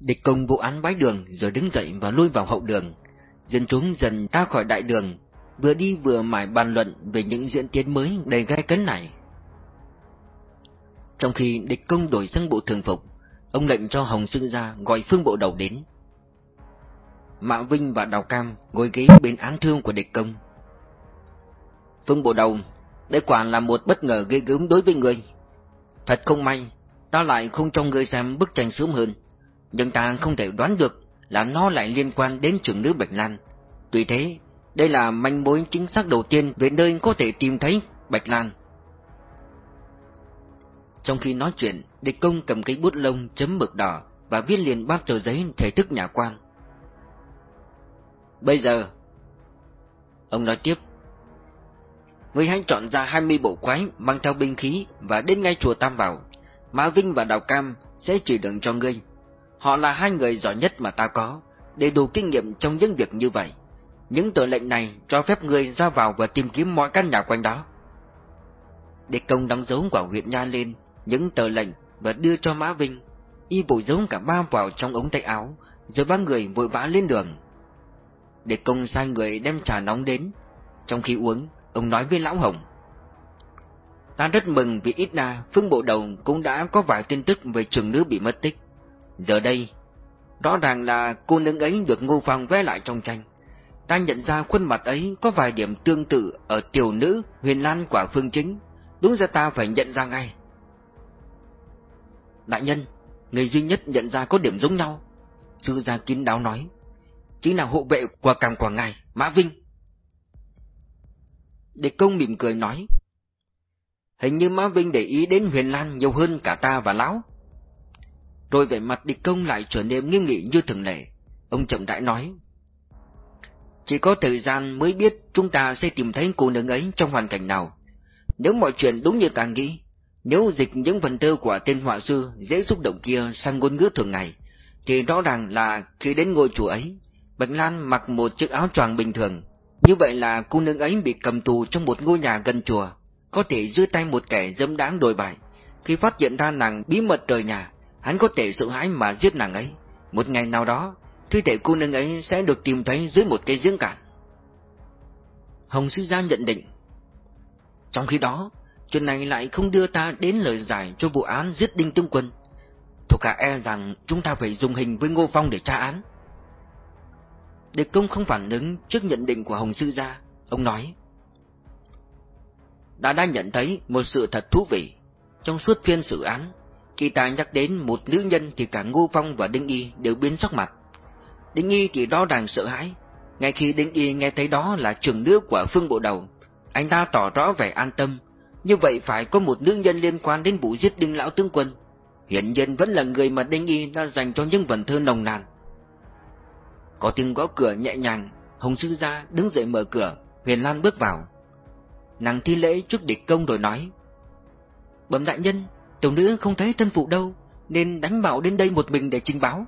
Địch công vụ án bái đường rồi đứng dậy và lui vào hậu đường. Dân chúng dần ra khỏi đại đường, vừa đi vừa mải bàn luận về những diễn tiến mới đầy gai cấn này. Trong khi địch công đổi sang bộ thường phục, ông lệnh cho Hồng Sư Gia gọi phương bộ đầu đến. Mạ Vinh và Đào Cam ngồi ghế bên án thương của địch công. Phương bộ đầu, đây quả là một bất ngờ ghê gớm đối với người. Thật không may, ta lại không cho người xem bức tranh sớm hơn, nhưng ta không thể đoán được là nó lại liên quan đến trưởng nữ Bạch Lan. Tuy thế, đây là manh mối chính xác đầu tiên về nơi có thể tìm thấy Bạch Lan. Trong khi nói chuyện, địch công cầm cây bút lông chấm mực đỏ và viết liền bát tờ giấy thể thức nhà quan. Bây giờ, ông nói tiếp, Ngươi hãy chọn ra 20 bộ quái mang theo binh khí và đến ngay chùa Tam Bảo. Mã Vinh và Đào Cam sẽ chỉ đường cho ngươi. Họ là hai người giỏi nhất mà ta có, đầy đủ kinh nghiệm trong những việc như vậy. Những tờ lệnh này cho phép ngươi ra vào và tìm kiếm mọi căn nhà quanh đó. Địch công đóng dấu quả huyện nha lên những tờ lệnh và đưa cho Mã Vinh. Y bổ dấu cả ba vào trong ống tay áo, rồi ba người vội vã lên đường. Địch công sai người đem trà nóng đến. Trong khi uống, ông nói với Lão Hồng. Ta rất mừng vì ít na phương bộ đầu cũng đã có vài tin tức về trường nữ bị mất tích. Giờ đây, rõ ràng là cô nương ấy được Ngô Phong vẽ lại trong tranh. Ta nhận ra khuôn mặt ấy có vài điểm tương tự ở tiểu nữ huyền lan quả phương chính. Đúng ra ta phải nhận ra ngay. Đại nhân, người duy nhất nhận ra có điểm giống nhau. Sư gia kín đáo nói. Chính là hộ vệ của càng quả ngài, Mã Vinh. Địch công mỉm cười nói. Hình như Mã Vinh để ý đến Huyền Lan nhiều hơn cả ta và Lão. Rồi vẻ mặt địch công lại trở nên nghiêm nghị như thường lệ. Ông chậm rãi nói. Chỉ có thời gian mới biết chúng ta sẽ tìm thấy cô nương ấy trong hoàn cảnh nào. Nếu mọi chuyện đúng như ta nghĩ, nếu dịch những phần thơ của tên họa sư dễ xúc động kia sang ngôn ngữ thường ngày, thì rõ ràng là khi đến ngôi chùa ấy, Bạch Lan mặc một chiếc áo choàng bình thường. Như vậy là cô nương ấy bị cầm tù trong một ngôi nhà gần chùa, có thể dưới tay một kẻ dâm đáng đồi bại. Khi phát hiện ra nàng bí mật rời nhà, hắn có thể sợ hãi mà giết nàng ấy. Một ngày nào đó, thi thể cô nương ấy sẽ được tìm thấy dưới một cây giếng cạn. Hồng Sư Gia nhận định. Trong khi đó, chuyện này lại không đưa ta đến lời giải cho vụ án giết Đinh Tương Quân. Thuộc hạ e rằng chúng ta phải dùng hình với Ngô Phong để tra án. Đề công không phản ứng trước nhận định của Hồng Sư Gia, ông nói. Đã đã nhận thấy một sự thật thú vị. Trong suốt phiên xử án, khi ta nhắc đến một nữ nhân thì cả Ngô Phong và Đinh Y đều biến sắc mặt. Đinh Y thì đó đàng sợ hãi. Ngay khi Đinh Y nghe thấy đó là trường nữ của phương bộ đầu, anh ta tỏ rõ vẻ an tâm. Như vậy phải có một nữ nhân liên quan đến vụ giết Đinh Lão Tướng Quân. Hiện nhân vẫn là người mà Đinh Y đã dành cho những vần thơ nồng nàn. Có tiếng gõ cửa nhẹ nhàng, Hồng Sư Gia đứng dậy mở cửa, Huyền Lan bước vào. Nàng thi lễ trước địch công rồi nói. Bẩm đại nhân, tiểu nữ không thấy thân phụ đâu, nên đánh bảo đến đây một mình để trình báo.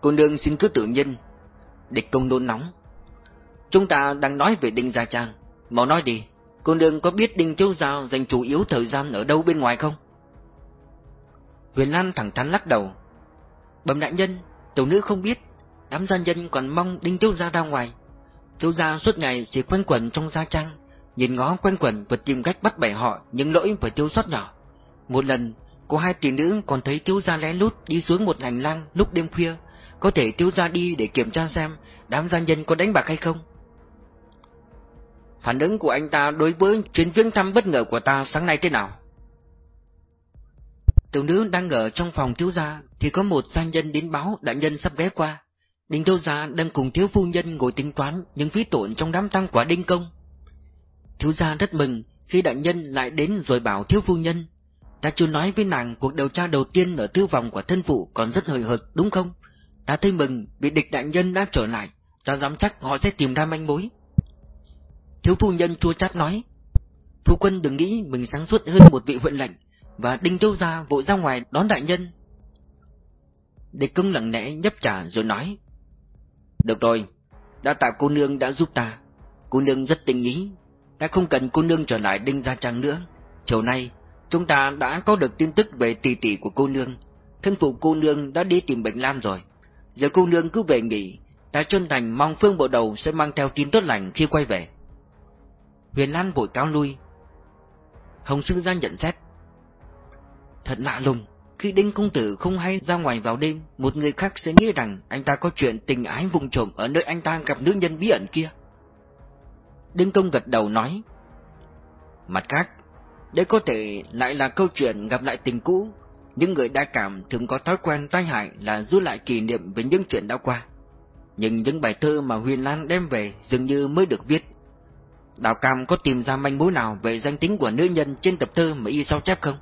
Cô nương xin cứ tự nhiên. Địch công nôn nóng. Chúng ta đang nói về Đinh Gia Trang. Mau nói đi, cô nương có biết Đinh Châu Giao dành chủ yếu thời gian ở đâu bên ngoài không? Huyền Lan thẳng thắn lắc đầu. Bẩm đại nhân, tiểu nữ không biết. Đám gia nhân còn mong Đinh Châu Gia ra ngoài. Châu Gia suốt ngày chỉ quanh quẩn trong Gia Trang, nhìn ngó quanh quẩn và tìm cách bắt bẻ họ những lỗi và tiêu sót nhỏ. Một lần, có hai tỷ nữ còn thấy thiếu gia lén lút đi xuống một hành lang lúc đêm khuya, có thể thiếu gia đi để kiểm tra xem đám gia nhân có đánh bạc hay không. Phản ứng của anh ta đối với chuyến viếng thăm bất ngờ của ta sáng nay thế nào? Tiểu nữ đang ở trong phòng thiếu gia thì có một gia nhân đến báo đại nhân sắp ghé qua. Đinh thiếu gia đang cùng thiếu phu nhân ngồi tính toán những phí tổn trong đám tăng quả đinh công. Thiếu gia rất mừng khi đại nhân lại đến rồi bảo thiếu phu nhân. Ta chưa nói với nàng cuộc điều tra đầu tiên ở tư vòng của thân phụ còn rất hời hợt đúng không? Ta thấy mừng bị địch đại nhân đã trở lại, ta dám chắc họ sẽ tìm ra manh mối. Thiếu phu nhân chua chát nói, phu quân đừng nghĩ mình sáng suốt hơn một vị huyện lệnh, và đinh châu gia vội ra ngoài đón đại nhân. Địch công lặng lẽ nhấp trà rồi nói, được rồi, đã tạ cô nương đã giúp ta, cô nương rất tình ý, ta không cần cô nương trở lại đinh gia trang nữa. Chiều nay, chúng ta đã có được tin tức về tỷ tỷ của cô nương, thân phụ cô nương đã đi tìm Bệnh Lan rồi. Giờ cô nương cứ về nghỉ, ta chân thành mong Phương Bộ Đầu sẽ mang theo tin tốt lành khi quay về. Huyền Lan vội cáo lui. Hồng Sư Gia nhận xét. Thật lạ lùng, khi Đinh Công Tử không hay ra ngoài vào đêm, một người khác sẽ nghĩ rằng anh ta có chuyện tình ái vùng trộm ở nơi anh ta gặp nữ nhân bí ẩn kia. Đinh Công gật đầu nói. Mặt khác, đây có thể lại là câu chuyện gặp lại tình cũ, những người đa cảm thường có thói quen tai hại là giữ lại kỷ niệm về những chuyện đã qua. Nhưng những bài thơ mà Huyền Lan đem về dường như mới được viết. Đào Cam có tìm ra manh mối nào về danh tính của nữ nhân trên tập thơ mà y sao chép không?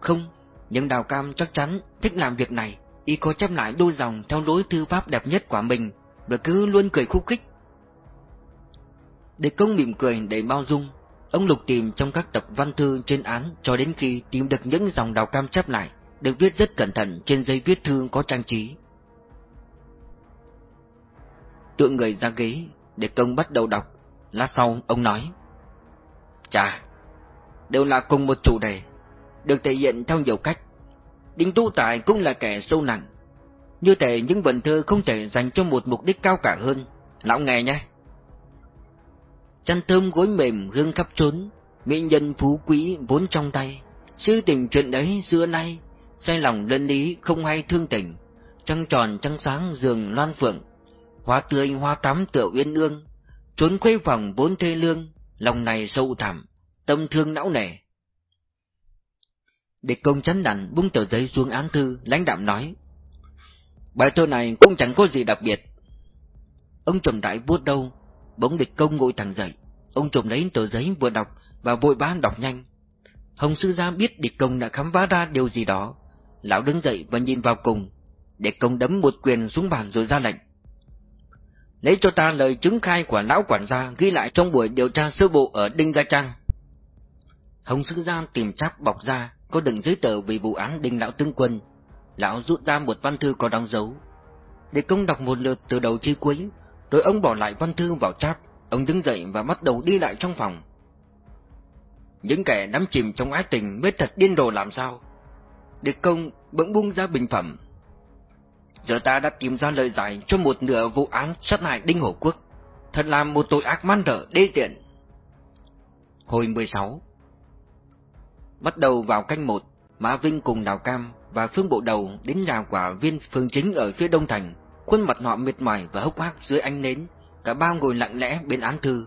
Không, nhưng Đào Cam chắc chắn thích làm việc này, y có chép lại đôi dòng theo lối thư pháp đẹp nhất của mình, và cứ luôn cười khúc khích. Để công mỉm cười đầy bao dung, ông lục tìm trong các tập văn thư trên án cho đến khi tìm được những dòng Đào Cam chép lại, được viết rất cẩn thận trên giấy viết thư có trang trí. Tựa người ra ghế, để công bắt đầu đọc, lát sau ông nói. Chà, đều là cùng một chủ đề, được thể hiện theo nhiều cách. Đinh Tu Tài cũng là kẻ sâu nặng. Như thể những vần thơ không thể dành cho một mục đích cao cả hơn. Lão nghe nhé. Chăn thơm gối mềm hương khắp trốn, mỹ nhân phú quý vốn trong tay. Sư tình chuyện đấy xưa nay, say lòng lân lý không hay thương tình. Trăng tròn trăng sáng giường loan phượng, hoa tươi hoa tắm tựa uyên ương. Trốn khuê phòng vốn thê lương, lòng này sâu thẳm, tâm thương não nề. Địch công chấn đành bung tờ giấy xuống án thư, lãnh đạm nói. Bài thơ này cũng chẳng có gì đặc biệt. Ông trầm đại vuốt đâu, bỗng địch công ngồi thẳng dậy. Ông trộm lấy tờ giấy vừa đọc và vội vã đọc nhanh. Hồng sư gia biết địch công đã khám phá ra điều gì đó. Lão đứng dậy và nhìn vào cùng. Địch công đấm một quyền xuống bàn rồi ra lệnh. Lấy cho ta lời chứng khai của lão quản gia ghi lại trong buổi điều tra sơ bộ ở Đinh Gia Trang. Hồng sư gia tìm chắc bọc ra, có đựng giấy tờ về vụ án Đinh Lão Tướng Quân. Lão rút ra một văn thư có đóng dấu. địch công đọc một lượt từ đầu chi cuối, rồi ông bỏ lại văn thư vào cháp. Ông đứng dậy và bắt đầu đi lại trong phòng. Những kẻ đắm chìm trong ái tình mới thật điên rồ làm sao? Địch công bỗng buông ra bình phẩm. Giờ ta đã tìm ra lời giải cho một nửa vụ án sát hại Đinh Hổ Quốc. Thật là một tội ác man rợ đê tiện. Hồi 16 Bắt đầu vào canh một, Mã Vinh cùng Đào Cam và Phương Bộ Đầu đến nhà quả viên phương chính ở phía đông thành. Khuôn mặt họ mệt mỏi và hốc hác dưới ánh nến, cả ba ngồi lặng lẽ bên án thư.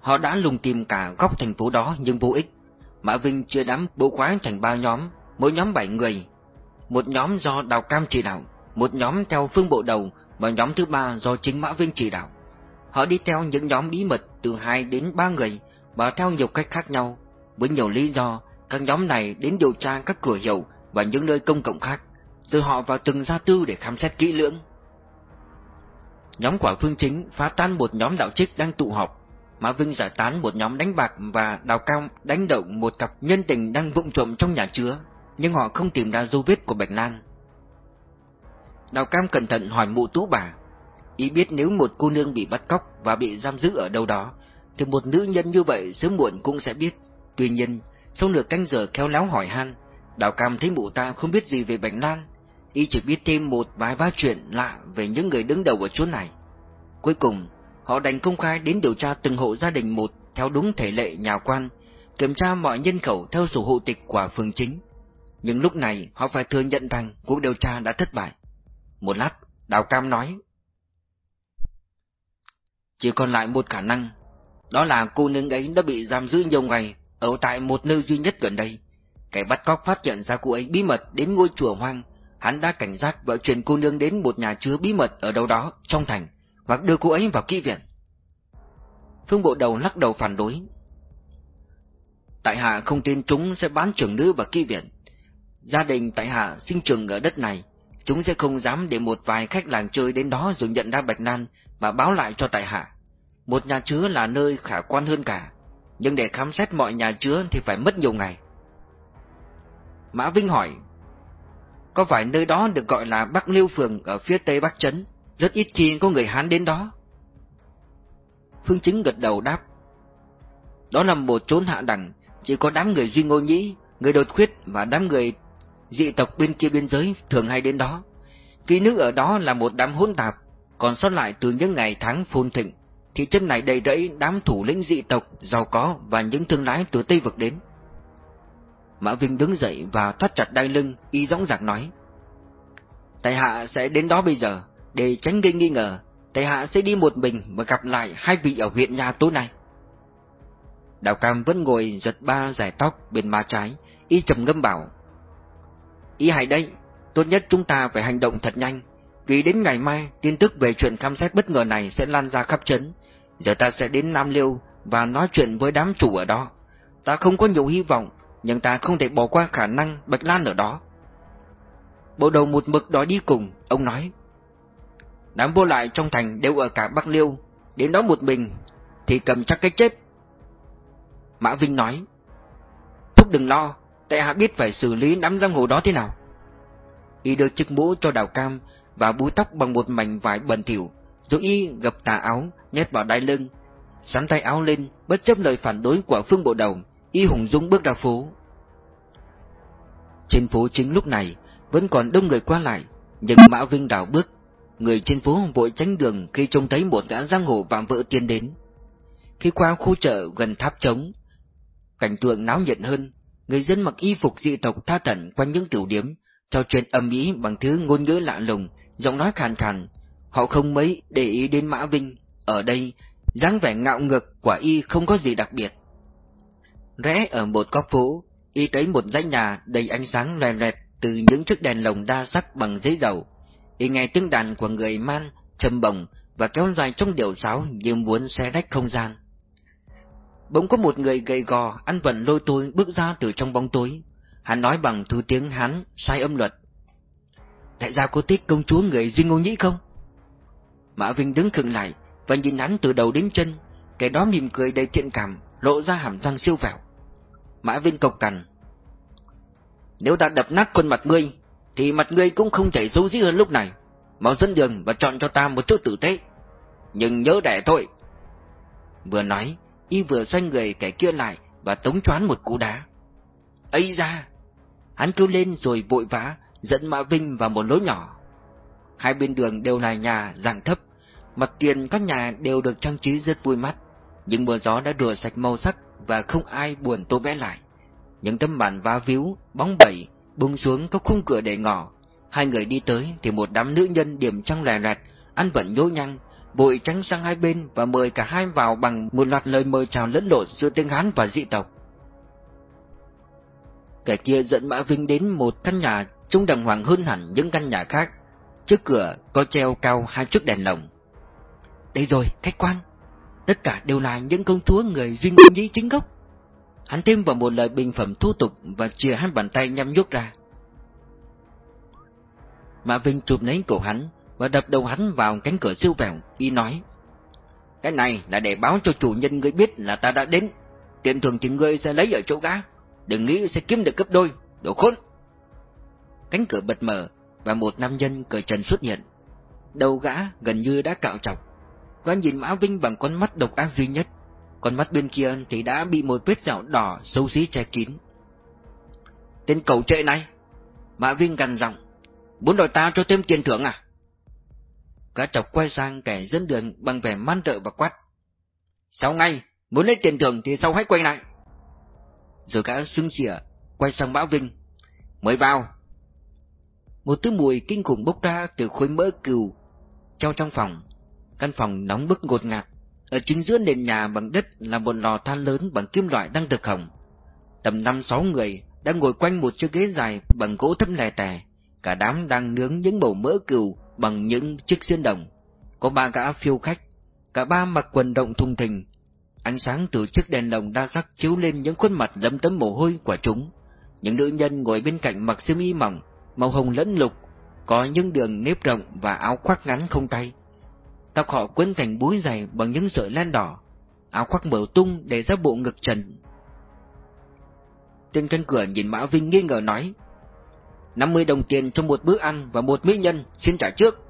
Họ đã lùng tìm cả góc thành phố đó nhưng vô ích. Mã Vinh chia đám bộ khóa thành ba nhóm, mỗi nhóm bảy người. Một nhóm do Đào Cam chỉ đạo, một nhóm theo Phương Bộ Đầu và nhóm thứ ba do chính Mã Vinh chỉ đạo. Họ đi theo những nhóm bí mật từ hai đến ba người và theo nhiều cách khác nhau với nhiều lý do, các nhóm này đến điều tra các cửa hiệu và những nơi công cộng khác, rồi họ vào từng gia tư để khám xét kỹ lưỡng. Nhóm quả phương chính phá tan một nhóm đạo trích đang tụ họp, Mã Vinh giải tán một nhóm đánh bạc và đào cao đánh động một cặp nhân tình đang vụng trộm trong nhà chứa, nhưng họ không tìm ra dấu vết của Bạch Lan. Đào Cam cẩn thận hỏi mụ tú bà, ý biết nếu một cô nương bị bắt cóc và bị giam giữ ở đâu đó, thì một nữ nhân như vậy sớm muộn cũng sẽ biết. Tuy nhiên, sau nửa canh giờ khéo léo hỏi han, Đào Cam thấy mụ ta không biết gì về Bạch Lan, y chỉ biết thêm một vài ba chuyện lạ về những người đứng đầu ở chỗ này. Cuối cùng, họ đành công khai đến điều tra từng hộ gia đình một theo đúng thể lệ nhà quan, kiểm tra mọi nhân khẩu theo sổ hộ tịch của phường chính. Nhưng lúc này họ phải thừa nhận rằng cuộc điều tra đã thất bại. Một lát, Đào Cam nói. Chỉ còn lại một khả năng, đó là cô nương ấy đã bị giam giữ nhiều ngày ở tại một nơi duy nhất gần đây, kẻ bắt cóc phát hiện ra cô ấy bí mật đến ngôi chùa hoang, hắn đã cảnh giác và chuyển cô nương đến một nhà chứa bí mật ở đâu đó trong thành, hoặc đưa cô ấy vào kỹ viện. Phương bộ đầu lắc đầu phản đối. Tại hạ không tin chúng sẽ bán trưởng nữ vào kỹ viện. Gia đình tại hạ sinh trưởng ở đất này, chúng sẽ không dám để một vài khách làng chơi đến đó rồi nhận ra Bạch Nan và báo lại cho tại hạ. Một nhà chứa là nơi khả quan hơn cả, nhưng để khám xét mọi nhà chứa thì phải mất nhiều ngày. Mã Vinh hỏi, có phải nơi đó được gọi là Bắc Liêu Phường ở phía tây Bắc Trấn, rất ít khi có người Hán đến đó? Phương Chính gật đầu đáp, đó là một chốn hạ đẳng, chỉ có đám người Duy Ngô Nhĩ, người đột khuyết và đám người dị tộc bên kia biên giới thường hay đến đó. Ký nước ở đó là một đám hỗn tạp, còn sót lại từ những ngày tháng phồn thịnh, thị trấn này đầy rẫy đám thủ lĩnh dị tộc, giàu có và những thương lái từ Tây vực đến. Mã Vinh đứng dậy và thắt chặt đai lưng, y dõng dạc nói. Tài hạ sẽ đến đó bây giờ, để tránh gây nghi ngờ, Tài hạ sẽ đi một mình và gặp lại hai vị ở huyện nhà tối nay. Đào Cam vẫn ngồi giật ba giải tóc bên má trái, y trầm ngâm bảo. Y hãy đây, tốt nhất chúng ta phải hành động thật nhanh, vì đến ngày mai tin tức về chuyện khám xét bất ngờ này sẽ lan ra khắp trấn. Giờ ta sẽ đến Nam Liêu và nói chuyện với đám chủ ở đó. Ta không có nhiều hy vọng, nhưng ta không thể bỏ qua khả năng Bạch Lan ở đó. Bộ đầu một mực đòi đi cùng, ông nói. Đám vô lại trong thành đều ở cả Bắc Liêu, đến đó một mình, thì cầm chắc cái chết. Mã Vinh nói. Thúc đừng lo, tại hạ biết phải xử lý đám giang hồ đó thế nào. Y đưa chiếc mũ cho đào cam và búi tóc bằng một mảnh vải bẩn thỉu, rồi y gập tà áo, nhét vào đai lưng, sắn tay áo lên, bất chấp lời phản đối của phương bộ đầu, y hùng dũng bước ra phố. Trên phố chính lúc này, vẫn còn đông người qua lại, nhưng Mã Vinh đảo bước, người trên phố vội tránh đường khi trông thấy một gã giang hồ vạm vỡ tiến đến. Khi qua khu chợ gần tháp trống, cảnh tượng náo nhiệt hơn, người dân mặc y phục dị tộc tha tẩn quanh những tiểu điểm, trò chuyện âm ý bằng thứ ngôn ngữ lạ lùng, giọng nói khàn khàn. Họ không mấy để ý đến Mã Vinh, ở đây, dáng vẻ ngạo ngược quả y không có gì đặc biệt. Rẽ ở một góc phố, y thấy một dãy nhà đầy ánh sáng loè loẹt từ những chiếc đèn lồng đa sắc bằng giấy dầu. Y nghe tiếng đàn của người man, trầm bồng và kéo dài trong điệu sáo như muốn xé rách không gian. Bỗng có một người gầy gò, ăn vận lôi tôi bước ra từ trong bóng tối. Hắn nói bằng thứ tiếng Hán, sai âm luật. Tại sao cô thích công chúa người Duy Ngô Nhĩ không? Mã Vinh đứng khựng lại và nhìn hắn từ đầu đến chân, kẻ đó mỉm cười đầy thiện cảm, lộ ra hàm răng siêu vẹo. Mã Vinh cộc cằn. Nếu ta đập nát khuôn mặt ngươi, thì mặt ngươi cũng không chảy xấu dĩ hơn lúc này. Mau dẫn đường và chọn cho ta một chỗ tử tế. Nhưng nhớ đẻ thôi. Vừa nói, y vừa xoay người kẻ kia lại và tống choán một cú đá. ấy ra! Hắn kêu lên rồi vội vã, dẫn Mã Vinh vào một lối nhỏ. Hai bên đường đều là nhà dạng thấp, mặt tiền các nhà đều được trang trí rất vui mắt, những mưa gió đã rửa sạch màu sắc và không ai buồn tô vẽ lại. Những tấm màn vá víu, bóng bẩy, bung xuống các khung cửa để ngỏ. Hai người đi tới thì một đám nữ nhân điểm trăng lè lẹt, ăn vận nhố nhăng, bội trắng sang hai bên và mời cả hai vào bằng một loạt lời mời chào lẫn lộn giữa tiếng Hán và dị tộc. Kẻ kia dẫn Mã Vinh đến một căn nhà trông đàng hoàng hơn hẳn những căn nhà khác. Trước cửa có treo cao hai chiếc đèn lồng. Đây rồi, khách quan. Tất cả đều là những công chúa người Duy Ngôn Nhĩ chính gốc. Hắn thêm vào một lời bình phẩm thu tục và chìa hai bàn tay nhắm nhúc ra. Mã Vinh chụp lấy cổ hắn và đập đầu hắn vào cánh cửa siêu vẹo, y nói. Cái này là để báo cho chủ nhân ngươi biết là ta đã đến. Tiền thường thì ngươi sẽ lấy ở chỗ gã. Đừng nghĩ sẽ kiếm được cấp đôi, đồ khốn. Cánh cửa bật mở và một nam nhân cởi trần xuất hiện. Đầu gã gần như đã cạo trọc. Gã nhìn Mã Vinh bằng con mắt độc ác duy nhất. Con mắt bên kia thì đã bị một vết sẹo đỏ xấu xí che kín. Tên cầu trệ này! Mã Vinh gằn giọng. Muốn đòi ta cho thêm tiền thưởng à? cá chọc quay sang kẻ dẫn đường bằng vẻ man trợ và quát. Sau ngay, muốn lấy tiền thưởng thì sau hãy quay lại. Rồi gã xưng xỉa, quay sang Mã Vinh. Mới vào. Một thứ mùi kinh khủng bốc ra từ khối mỡ cừu trong trong phòng. Căn phòng nóng bức ngột ngạt. Ở chính giữa nền nhà bằng đất là một lò than lớn bằng kim loại đang được hồng. Tầm năm sáu người đang ngồi quanh một chiếc ghế dài bằng gỗ thấp lè tè. Cả đám đang nướng những bầu mỡ cừu bằng những chiếc xiên đồng. Có ba gã phiêu khách, cả ba mặc quần động thùng thình. Ánh sáng từ chiếc đèn lồng đa sắc chiếu lên những khuôn mặt lấm tấm mồ hôi của chúng. Những nữ nhân ngồi bên cạnh mặc xiêm y mỏng, màu hồng lẫn lục, có những đường nếp rộng và áo khoác ngắn không tay. Tóc họ quấn thành búi dày bằng những sợi len đỏ, áo khoác mở tung để ra bộ ngực trần. Tên canh cửa nhìn Mã Vinh nghi ngờ nói, 50 đồng tiền cho một bữa ăn và một mỹ nhân, xin trả trước.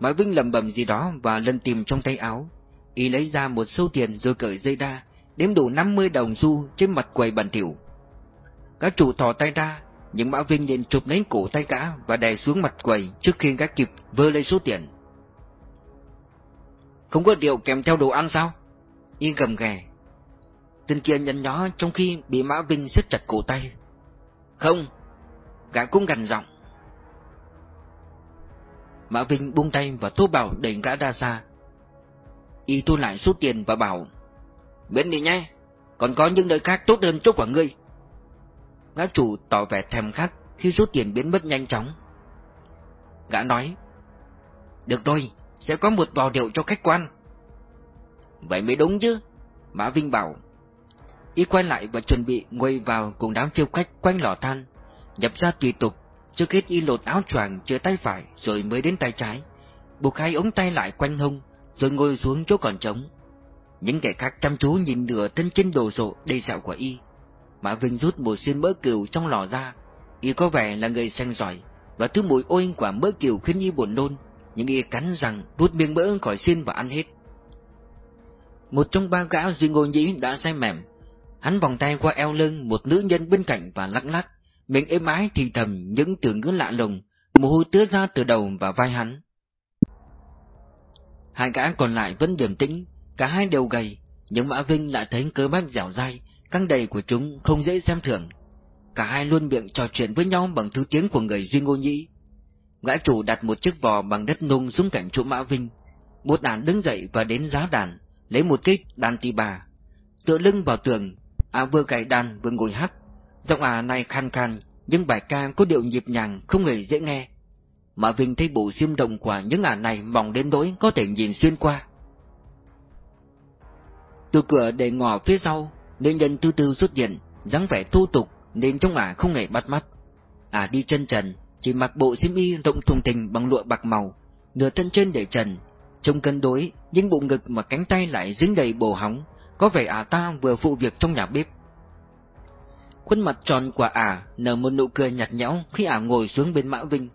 Mã Vinh lầm bầm gì đó và lần tìm trong tay áo. Y lấy ra một sâu tiền rồi cởi dây đa, đếm đủ 50 đồng xu trên mặt quầy bàn tiểu Các chủ thò tay ra, nhưng Mã Vinh liền chụp lấy cổ tay gã và đè xuống mặt quầy trước khi gã kịp vơ lấy số tiền. Không có điều kèm theo đồ ăn sao? Y gầm ghè. Tên kia nhăn nhó trong khi bị Mã Vinh siết chặt cổ tay. Không, gã cũng gằn giọng. Mã Vinh buông tay và Tô Bảo đẩy gã ra xa. Y thu lại số tiền và bảo, Biến đi nhé, còn có những nơi khác tốt hơn chỗ của ngươi. Gã chủ tỏ vẻ thèm khát khi số tiền biến mất nhanh chóng. Gã nói, Được rồi, sẽ có một bò điệu cho khách quan. Vậy mới đúng chứ, Mã Vinh bảo. Y quay lại và chuẩn bị ngồi vào cùng đám phiêu khách quanh lò than, nhập ra tùy tục, trước hết y lột áo choàng chưa tay phải rồi mới đến tay trái, buộc hai ống tay lại quanh hông, rồi ngồi xuống chỗ còn trống. Những kẻ khác chăm chú nhìn nửa thân trên đồ rộ đầy dạo của y. Mã Vinh rút một xiên mỡ cừu trong lò ra, y có vẻ là người xanh giỏi, và thứ mùi ôi quả mỡ cừu khiến y buồn nôn, nhưng y cắn rằng rút miếng mỡ khỏi xin và ăn hết. Một trong ba gã Duy Ngô Nhĩ đã say mềm, hắn vòng tay qua eo lưng một nữ nhân bên cạnh và lắc lắc, miệng êm ái thì thầm những từ ngữ lạ lùng, mồ hôi tứa ra từ đầu và vai hắn. Hai gã còn lại vẫn điềm tĩnh, cả hai đều gầy, nhưng Mã Vinh lại thấy cơ bắp dẻo dai, căng đầy của chúng không dễ xem thường. Cả hai luôn miệng trò chuyện với nhau bằng thứ tiếng của người Duy Ngô Nhĩ. Gã chủ đặt một chiếc vò bằng đất nung xuống cạnh chỗ Mã Vinh. Một đàn đứng dậy và đến giá đàn, lấy một kích đàn tỳ bà. Tựa lưng vào tường, à vừa cài đàn vừa ngồi hát. Giọng à này khan khan, nhưng bài ca có điệu nhịp nhàng không hề dễ nghe. Mã Vinh thấy bộ xiêm đồng của những ả này mỏng đến nỗi có thể nhìn xuyên qua. Từ cửa để ngỏ phía sau, nữ nhân tư tư xuất hiện, dáng vẻ thu tục nên trong ả à không hề bắt mắt. Ả đi chân trần, chỉ mặc bộ xiêm y rộng thùng thình bằng lụa bạc màu, nửa thân trên để trần, trông cân đối, nhưng bụng ngực mà cánh tay lại dính đầy bồ hóng, có vẻ ả ta vừa phụ việc trong nhà bếp. Khuôn mặt tròn của ả nở một nụ cười nhạt nhẽo khi ả ngồi xuống bên Mã Vinh.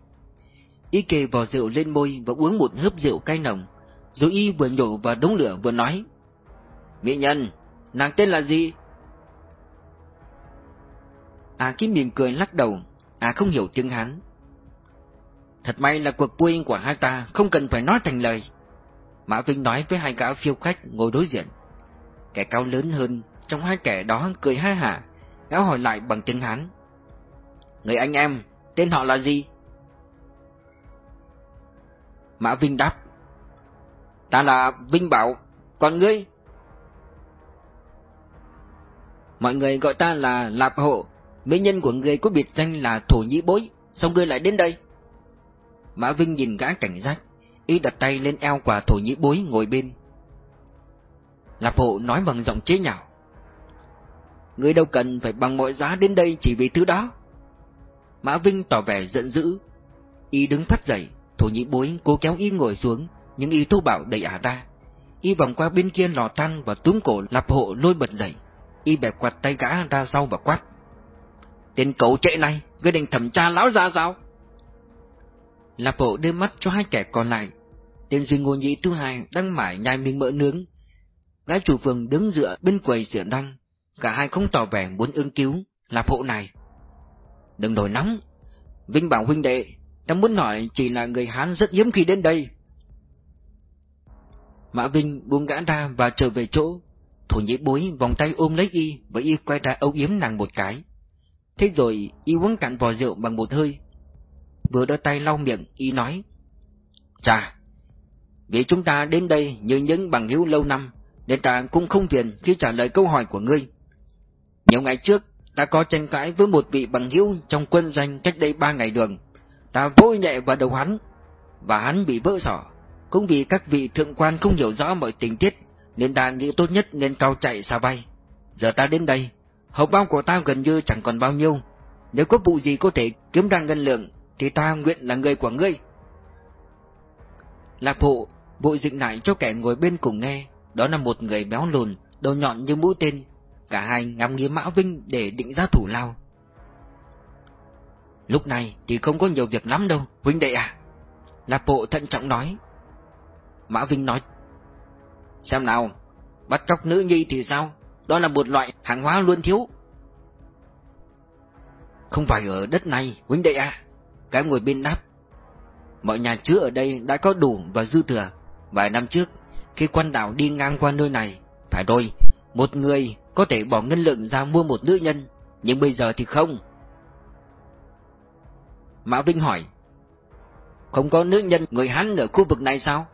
Y kề vò rượu lên môi và uống một hớp rượu cay nồng, rồi y vừa nhổ vào đống lửa vừa nói. Mỹ nhân, nàng tên là gì? À cái mỉm cười lắc đầu, à không hiểu tiếng Hán. Thật may là cuộc vui của hai ta không cần phải nói thành lời. Mã Vinh nói với hai gã phiêu khách ngồi đối diện. Kẻ cao lớn hơn, trong hai kẻ đó cười ha hả, gã hỏi lại bằng tiếng Hán. Người anh em, tên họ là gì? Mã Vinh đáp. Ta là Vinh Bảo, còn ngươi? Mọi người gọi ta là Lạp Hộ, mỹ nhân của ngươi có biệt danh là Thổ Nhĩ Bối, sao ngươi lại đến đây? Mã Vinh nhìn gã cảnh giác, y đặt tay lên eo quả Thổ Nhĩ Bối ngồi bên. Lạp Hộ nói bằng giọng chế nhạo. Ngươi đâu cần phải bằng mọi giá đến đây chỉ vì thứ đó. Mã Vinh tỏ vẻ giận dữ. Y đứng phát dậy, Thổ Nhĩ Bối cố kéo y ngồi xuống, nhưng y thô bảo đẩy ả ra. Y vòng qua bên kia lò than và túm cổ Lạp Hộ lôi bật dậy y bẻ quạt tay gã ra sau và quát. Tên cậu chạy này, ngươi định thẩm tra lão ra sao? Lạp bộ đưa mắt cho hai kẻ còn lại. Tên Duy Ngô Nhĩ thứ hai đang mải nhai miếng mỡ nướng. Gái chủ phường đứng dựa bên quầy sửa đăng. Cả hai không tỏ vẻ muốn ứng cứu Lạp hộ này. Đừng nổi nóng. Vinh bảo huynh đệ, ta muốn nói chỉ là người Hán rất hiếm khi đến đây. Mã Vinh buông gã ra và trở về chỗ, Thổ nhĩ bối vòng tay ôm lấy y và y quay ra âu yếm nàng một cái. Thế rồi y uống cạn vò rượu bằng một hơi. Vừa đưa tay lau miệng, y nói. Chà, vì chúng ta đến đây như những bằng hữu lâu năm, nên ta cũng không phiền khi trả lời câu hỏi của ngươi. Nhiều ngày trước, ta có tranh cãi với một vị bằng hữu trong quân danh cách đây ba ngày đường. Ta vỗ nhẹ vào đầu hắn, và hắn bị vỡ sỏ. Cũng vì các vị thượng quan không hiểu rõ mọi tình tiết nên ta nghĩ tốt nhất nên cao chạy xa bay. Giờ ta đến đây, hộp bao của ta gần như chẳng còn bao nhiêu. Nếu có vụ gì có thể kiếm ra ngân lượng, thì ta nguyện là người của ngươi. Lạp hộ vội dựng lại cho kẻ ngồi bên cùng nghe, đó là một người béo lùn, đầu nhọn như mũi tên. Cả hai ngắm nghía Mã Vinh để định ra thủ lao. Lúc này thì không có nhiều việc lắm đâu, huynh đệ à. Lạp bộ thận trọng nói. Mã Vinh nói Xem nào, bắt cóc nữ nhi thì sao? Đó là một loại hàng hóa luôn thiếu. Không phải ở đất này, huynh đệ à. Cái ngồi bên đáp. Mọi nhà chứa ở đây đã có đủ và dư thừa. Vài năm trước, khi quan đảo đi ngang qua nơi này, phải rồi, một người có thể bỏ ngân lượng ra mua một nữ nhân, nhưng bây giờ thì không. Mã Vinh hỏi, không có nữ nhân người Hán ở khu vực này sao?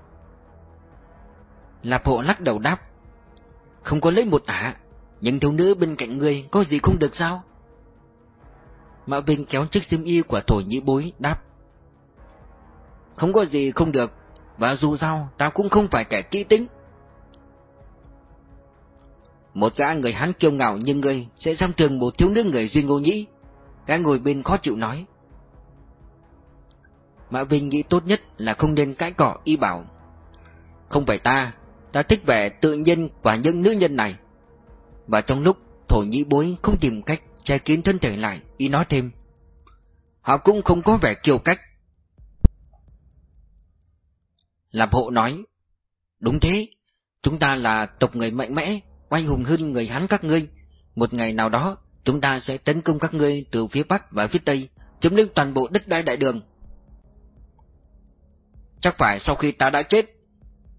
Lạp hộ lắc đầu đáp, không có lấy một ả, những thiếu nữ bên cạnh người có gì không được sao? Mã Vinh kéo chiếc xiêm y của thổ nhĩ bối đáp, không có gì không được, và dù sao ta cũng không phải kẻ kỹ tính. Một gã người hắn kiêu ngạo như ngươi sẽ xem thường một thiếu nữ người duyên ngô nhĩ. Gã ngồi bên khó chịu nói. Mã Vinh nghĩ tốt nhất là không nên cãi cọ y bảo. Không phải ta, ta thích vẻ tự nhiên của những nữ nhân này. Và trong lúc thổ nhĩ bối không tìm cách che kín thân thể lại, y nói thêm. Họ cũng không có vẻ kiêu cách. Lạp hộ nói, đúng thế, chúng ta là tộc người mạnh mẽ, oanh hùng hơn người Hán các ngươi. Một ngày nào đó, chúng ta sẽ tấn công các ngươi từ phía Bắc và phía Tây, chiếm lĩnh toàn bộ đất đai đại đường. Chắc phải sau khi ta đã chết.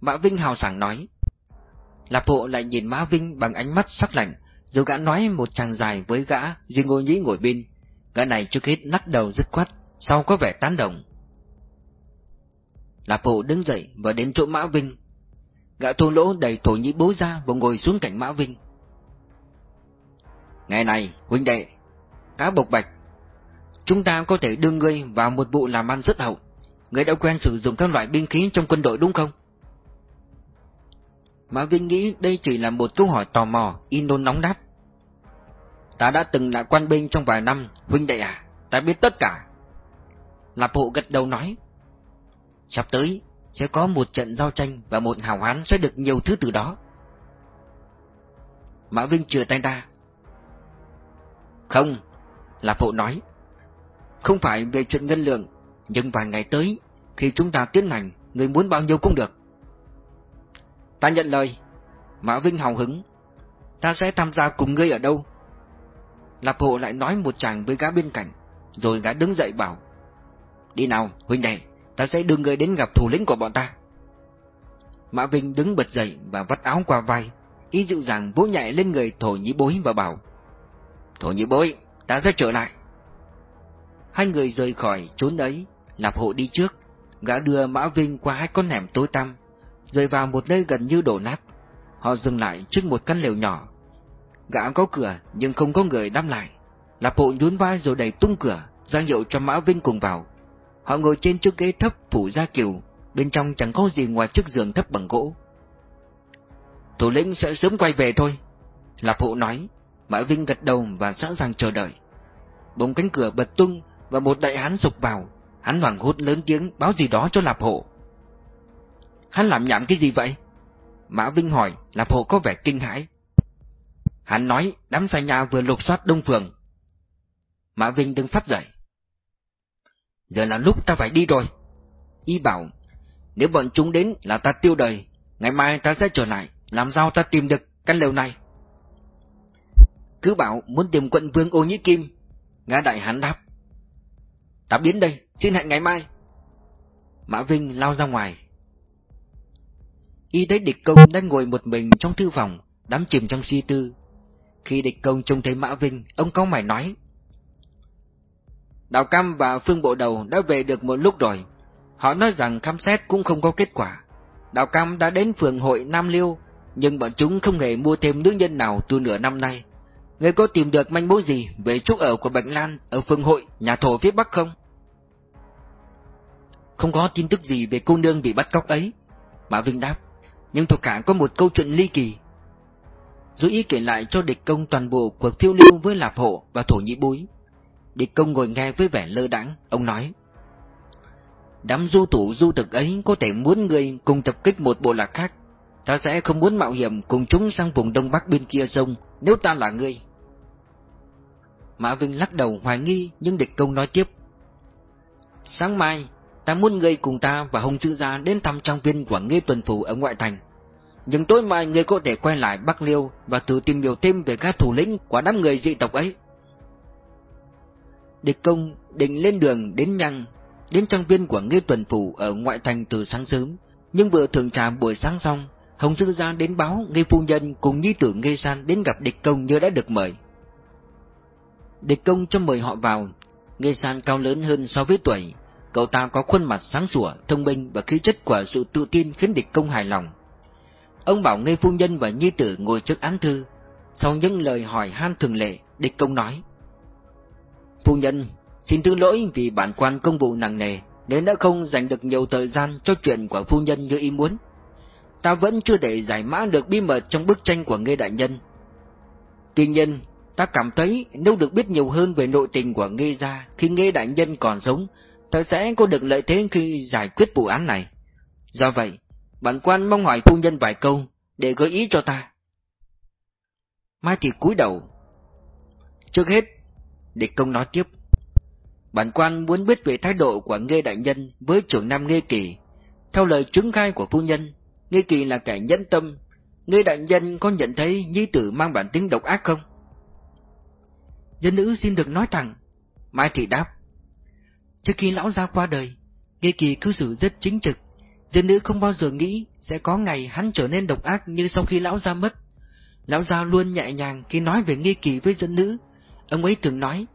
Mã Vinh hào sảng nói. Lạp hộ lại nhìn Mã Vinh bằng ánh mắt sắc lạnh, rồi gã nói một chàng dài với gã, Duy Ngô Nhĩ ngồi bên. Gã này trước hết lắc đầu dứt khoát, sau có vẻ tán đồng. Lạp hộ đứng dậy và đến chỗ Mã Vinh. Gã thô lỗ đầy thổ nhĩ bố ra và ngồi xuống cạnh Mã Vinh. Ngày này, huynh đệ, cá bộc bạch, chúng ta có thể đưa ngươi vào một vụ làm ăn rất hậu. Ngươi đã quen sử dụng các loại binh khí trong quân đội đúng không? Mã Vinh nghĩ đây chỉ là một câu hỏi tò mò, y nôn nóng đáp. Ta đã từng là quan binh trong vài năm, huynh đệ à, ta biết tất cả. Lạp hộ gật đầu nói. Sắp tới, sẽ có một trận giao tranh và một hào hán sẽ được nhiều thứ từ đó. Mã Vinh chừa tay ra. Không, Lạp hộ nói. Không phải về chuyện ngân lượng, nhưng vài ngày tới, khi chúng ta tiến hành, người muốn bao nhiêu cũng được. Ta nhận lời. Mã Vinh hào hứng. Ta sẽ tham gia cùng ngươi ở đâu? Lạp hộ lại nói một chàng với gã bên cạnh, rồi gã đứng dậy bảo. Đi nào, huynh đệ, ta sẽ đưa ngươi đến gặp thủ lĩnh của bọn ta. Mã Vinh đứng bật dậy và vắt áo qua vai, ý dịu dàng vỗ nhẹ lên người thổ nhĩ bối và bảo. Thổ nhĩ bối, ta sẽ trở lại. Hai người rời khỏi trốn ấy, Lạp hộ đi trước, gã đưa Mã Vinh qua hai con hẻm tối tăm, rời vào một nơi gần như đổ nát. Họ dừng lại trước một căn lều nhỏ. Gã có cửa nhưng không có người đáp lại. Lạp hộ nhún vai rồi đẩy tung cửa, ra hiệu cho Mã Vinh cùng vào. Họ ngồi trên chiếc ghế thấp phủ da kiều, bên trong chẳng có gì ngoài chiếc giường thấp bằng gỗ. Thủ lĩnh sẽ sớm quay về thôi. Lạp hộ nói, Mã Vinh gật đầu và sẵn sàng chờ đợi. Bỗng cánh cửa bật tung và một đại hán sụp vào, hắn hoảng hốt lớn tiếng báo gì đó cho Lạp hộ. Hắn làm nhảm cái gì vậy? Mã Vinh hỏi, Lạp hộ có vẻ kinh hãi. Hắn nói đám sai nhà vừa lục soát Đông Phường. Mã Vinh đứng phát dậy. Giờ là lúc ta phải đi rồi. Y bảo, nếu bọn chúng đến là ta tiêu đời, ngày mai ta sẽ trở lại, làm sao ta tìm được căn lều này? Cứ bảo muốn tìm quận vương ô nhĩ kim. Ngã đại hắn đáp. Ta biến đây, xin hẹn ngày mai. Mã Vinh lao ra ngoài. Y thấy địch công đang ngồi một mình trong thư phòng, đắm chìm trong suy tư. Khi địch công trông thấy Mã Vinh, ông có mày nói. Đào Cam và Phương Bộ Đầu đã về được một lúc rồi. Họ nói rằng khám xét cũng không có kết quả. Đào Cam đã đến phường hội Nam Liêu, nhưng bọn chúng không hề mua thêm nữ nhân nào từ nửa năm nay. Người có tìm được manh mối gì về chỗ ở của Bạch Lan ở phường hội, nhà thổ phía Bắc không? Không có tin tức gì về cô nương bị bắt cóc ấy. Mã Vinh đáp, nhưng thuộc hạ có một câu chuyện ly kỳ. Rồi ý kể lại cho địch công toàn bộ cuộc phiêu lưu với Lạp Hộ và Thổ Nhĩ Bối. Địch công ngồi nghe với vẻ lơ đãng, ông nói. Đám du thủ du thực ấy có thể muốn người cùng tập kích một bộ lạc khác. Ta sẽ không muốn mạo hiểm cùng chúng sang vùng đông bắc bên kia sông, nếu ta là ngươi. Mã Vinh lắc đầu hoài nghi, nhưng địch công nói tiếp. Sáng mai, ta muốn ngươi cùng ta và Hồng Sư Gia đến thăm trang viên của Nghê Tuần Phủ ở ngoại thành. Nhưng tối mai ngươi có thể quay lại Bắc Liêu và thử tìm hiểu thêm về các thủ lĩnh của đám người dị tộc ấy. Địch công định lên đường đến nhăng, đến trang viên của Nghi Tuần Phủ ở ngoại thành từ sáng sớm, nhưng vừa thưởng trà buổi sáng xong, Hồng Sư Gia đến báo Nghi Phu Nhân cùng nhi tử Nghi San đến gặp địch công như đã được mời. Địch công cho mời họ vào, Nghi San cao lớn hơn so với tuổi, cậu ta có khuôn mặt sáng sủa, thông minh và khí chất của sự tự tin khiến địch công hài lòng. Ông bảo Nghê Phu Nhân và nhi tử ngồi trước án thư, sau những lời hỏi han thường lệ, địch công nói. Phu Nhân, xin thứ lỗi vì bản quan công vụ nặng nề, nên đã không dành được nhiều thời gian cho chuyện của phu nhân như ý muốn. Ta vẫn chưa thể giải mã được bí mật trong bức tranh của Nghê Đại Nhân. Tuy nhiên, ta cảm thấy nếu được biết nhiều hơn về nội tình của Nghê Gia khi Nghê Đại Nhân còn sống, ta sẽ có được lợi thế khi giải quyết vụ án này. Do vậy, bản quan mong hỏi phu nhân vài câu, để gợi ý cho ta. Mai Thị cúi đầu. Trước hết, địch công nói tiếp. Bản quan muốn biết về thái độ của Nghê Đại Nhân với trưởng nam Nghê Kỳ. Theo lời chứng khai của phu nhân, Nghê Kỳ là kẻ nhẫn tâm. Nghê Đại Nhân có nhận thấy nhi tử mang bản tính độc ác không? Dân nữ xin được nói thẳng. Mai Thị đáp. Trước khi lão gia qua đời, Nghê Kỳ cư xử rất chính trực. Dân nữ không bao giờ nghĩ sẽ có ngày hắn trở nên độc ác như sau khi lão gia mất. Lão gia luôn nhẹ nhàng khi nói về nghi Kỳ với dân nữ. Ông ấy thường nói,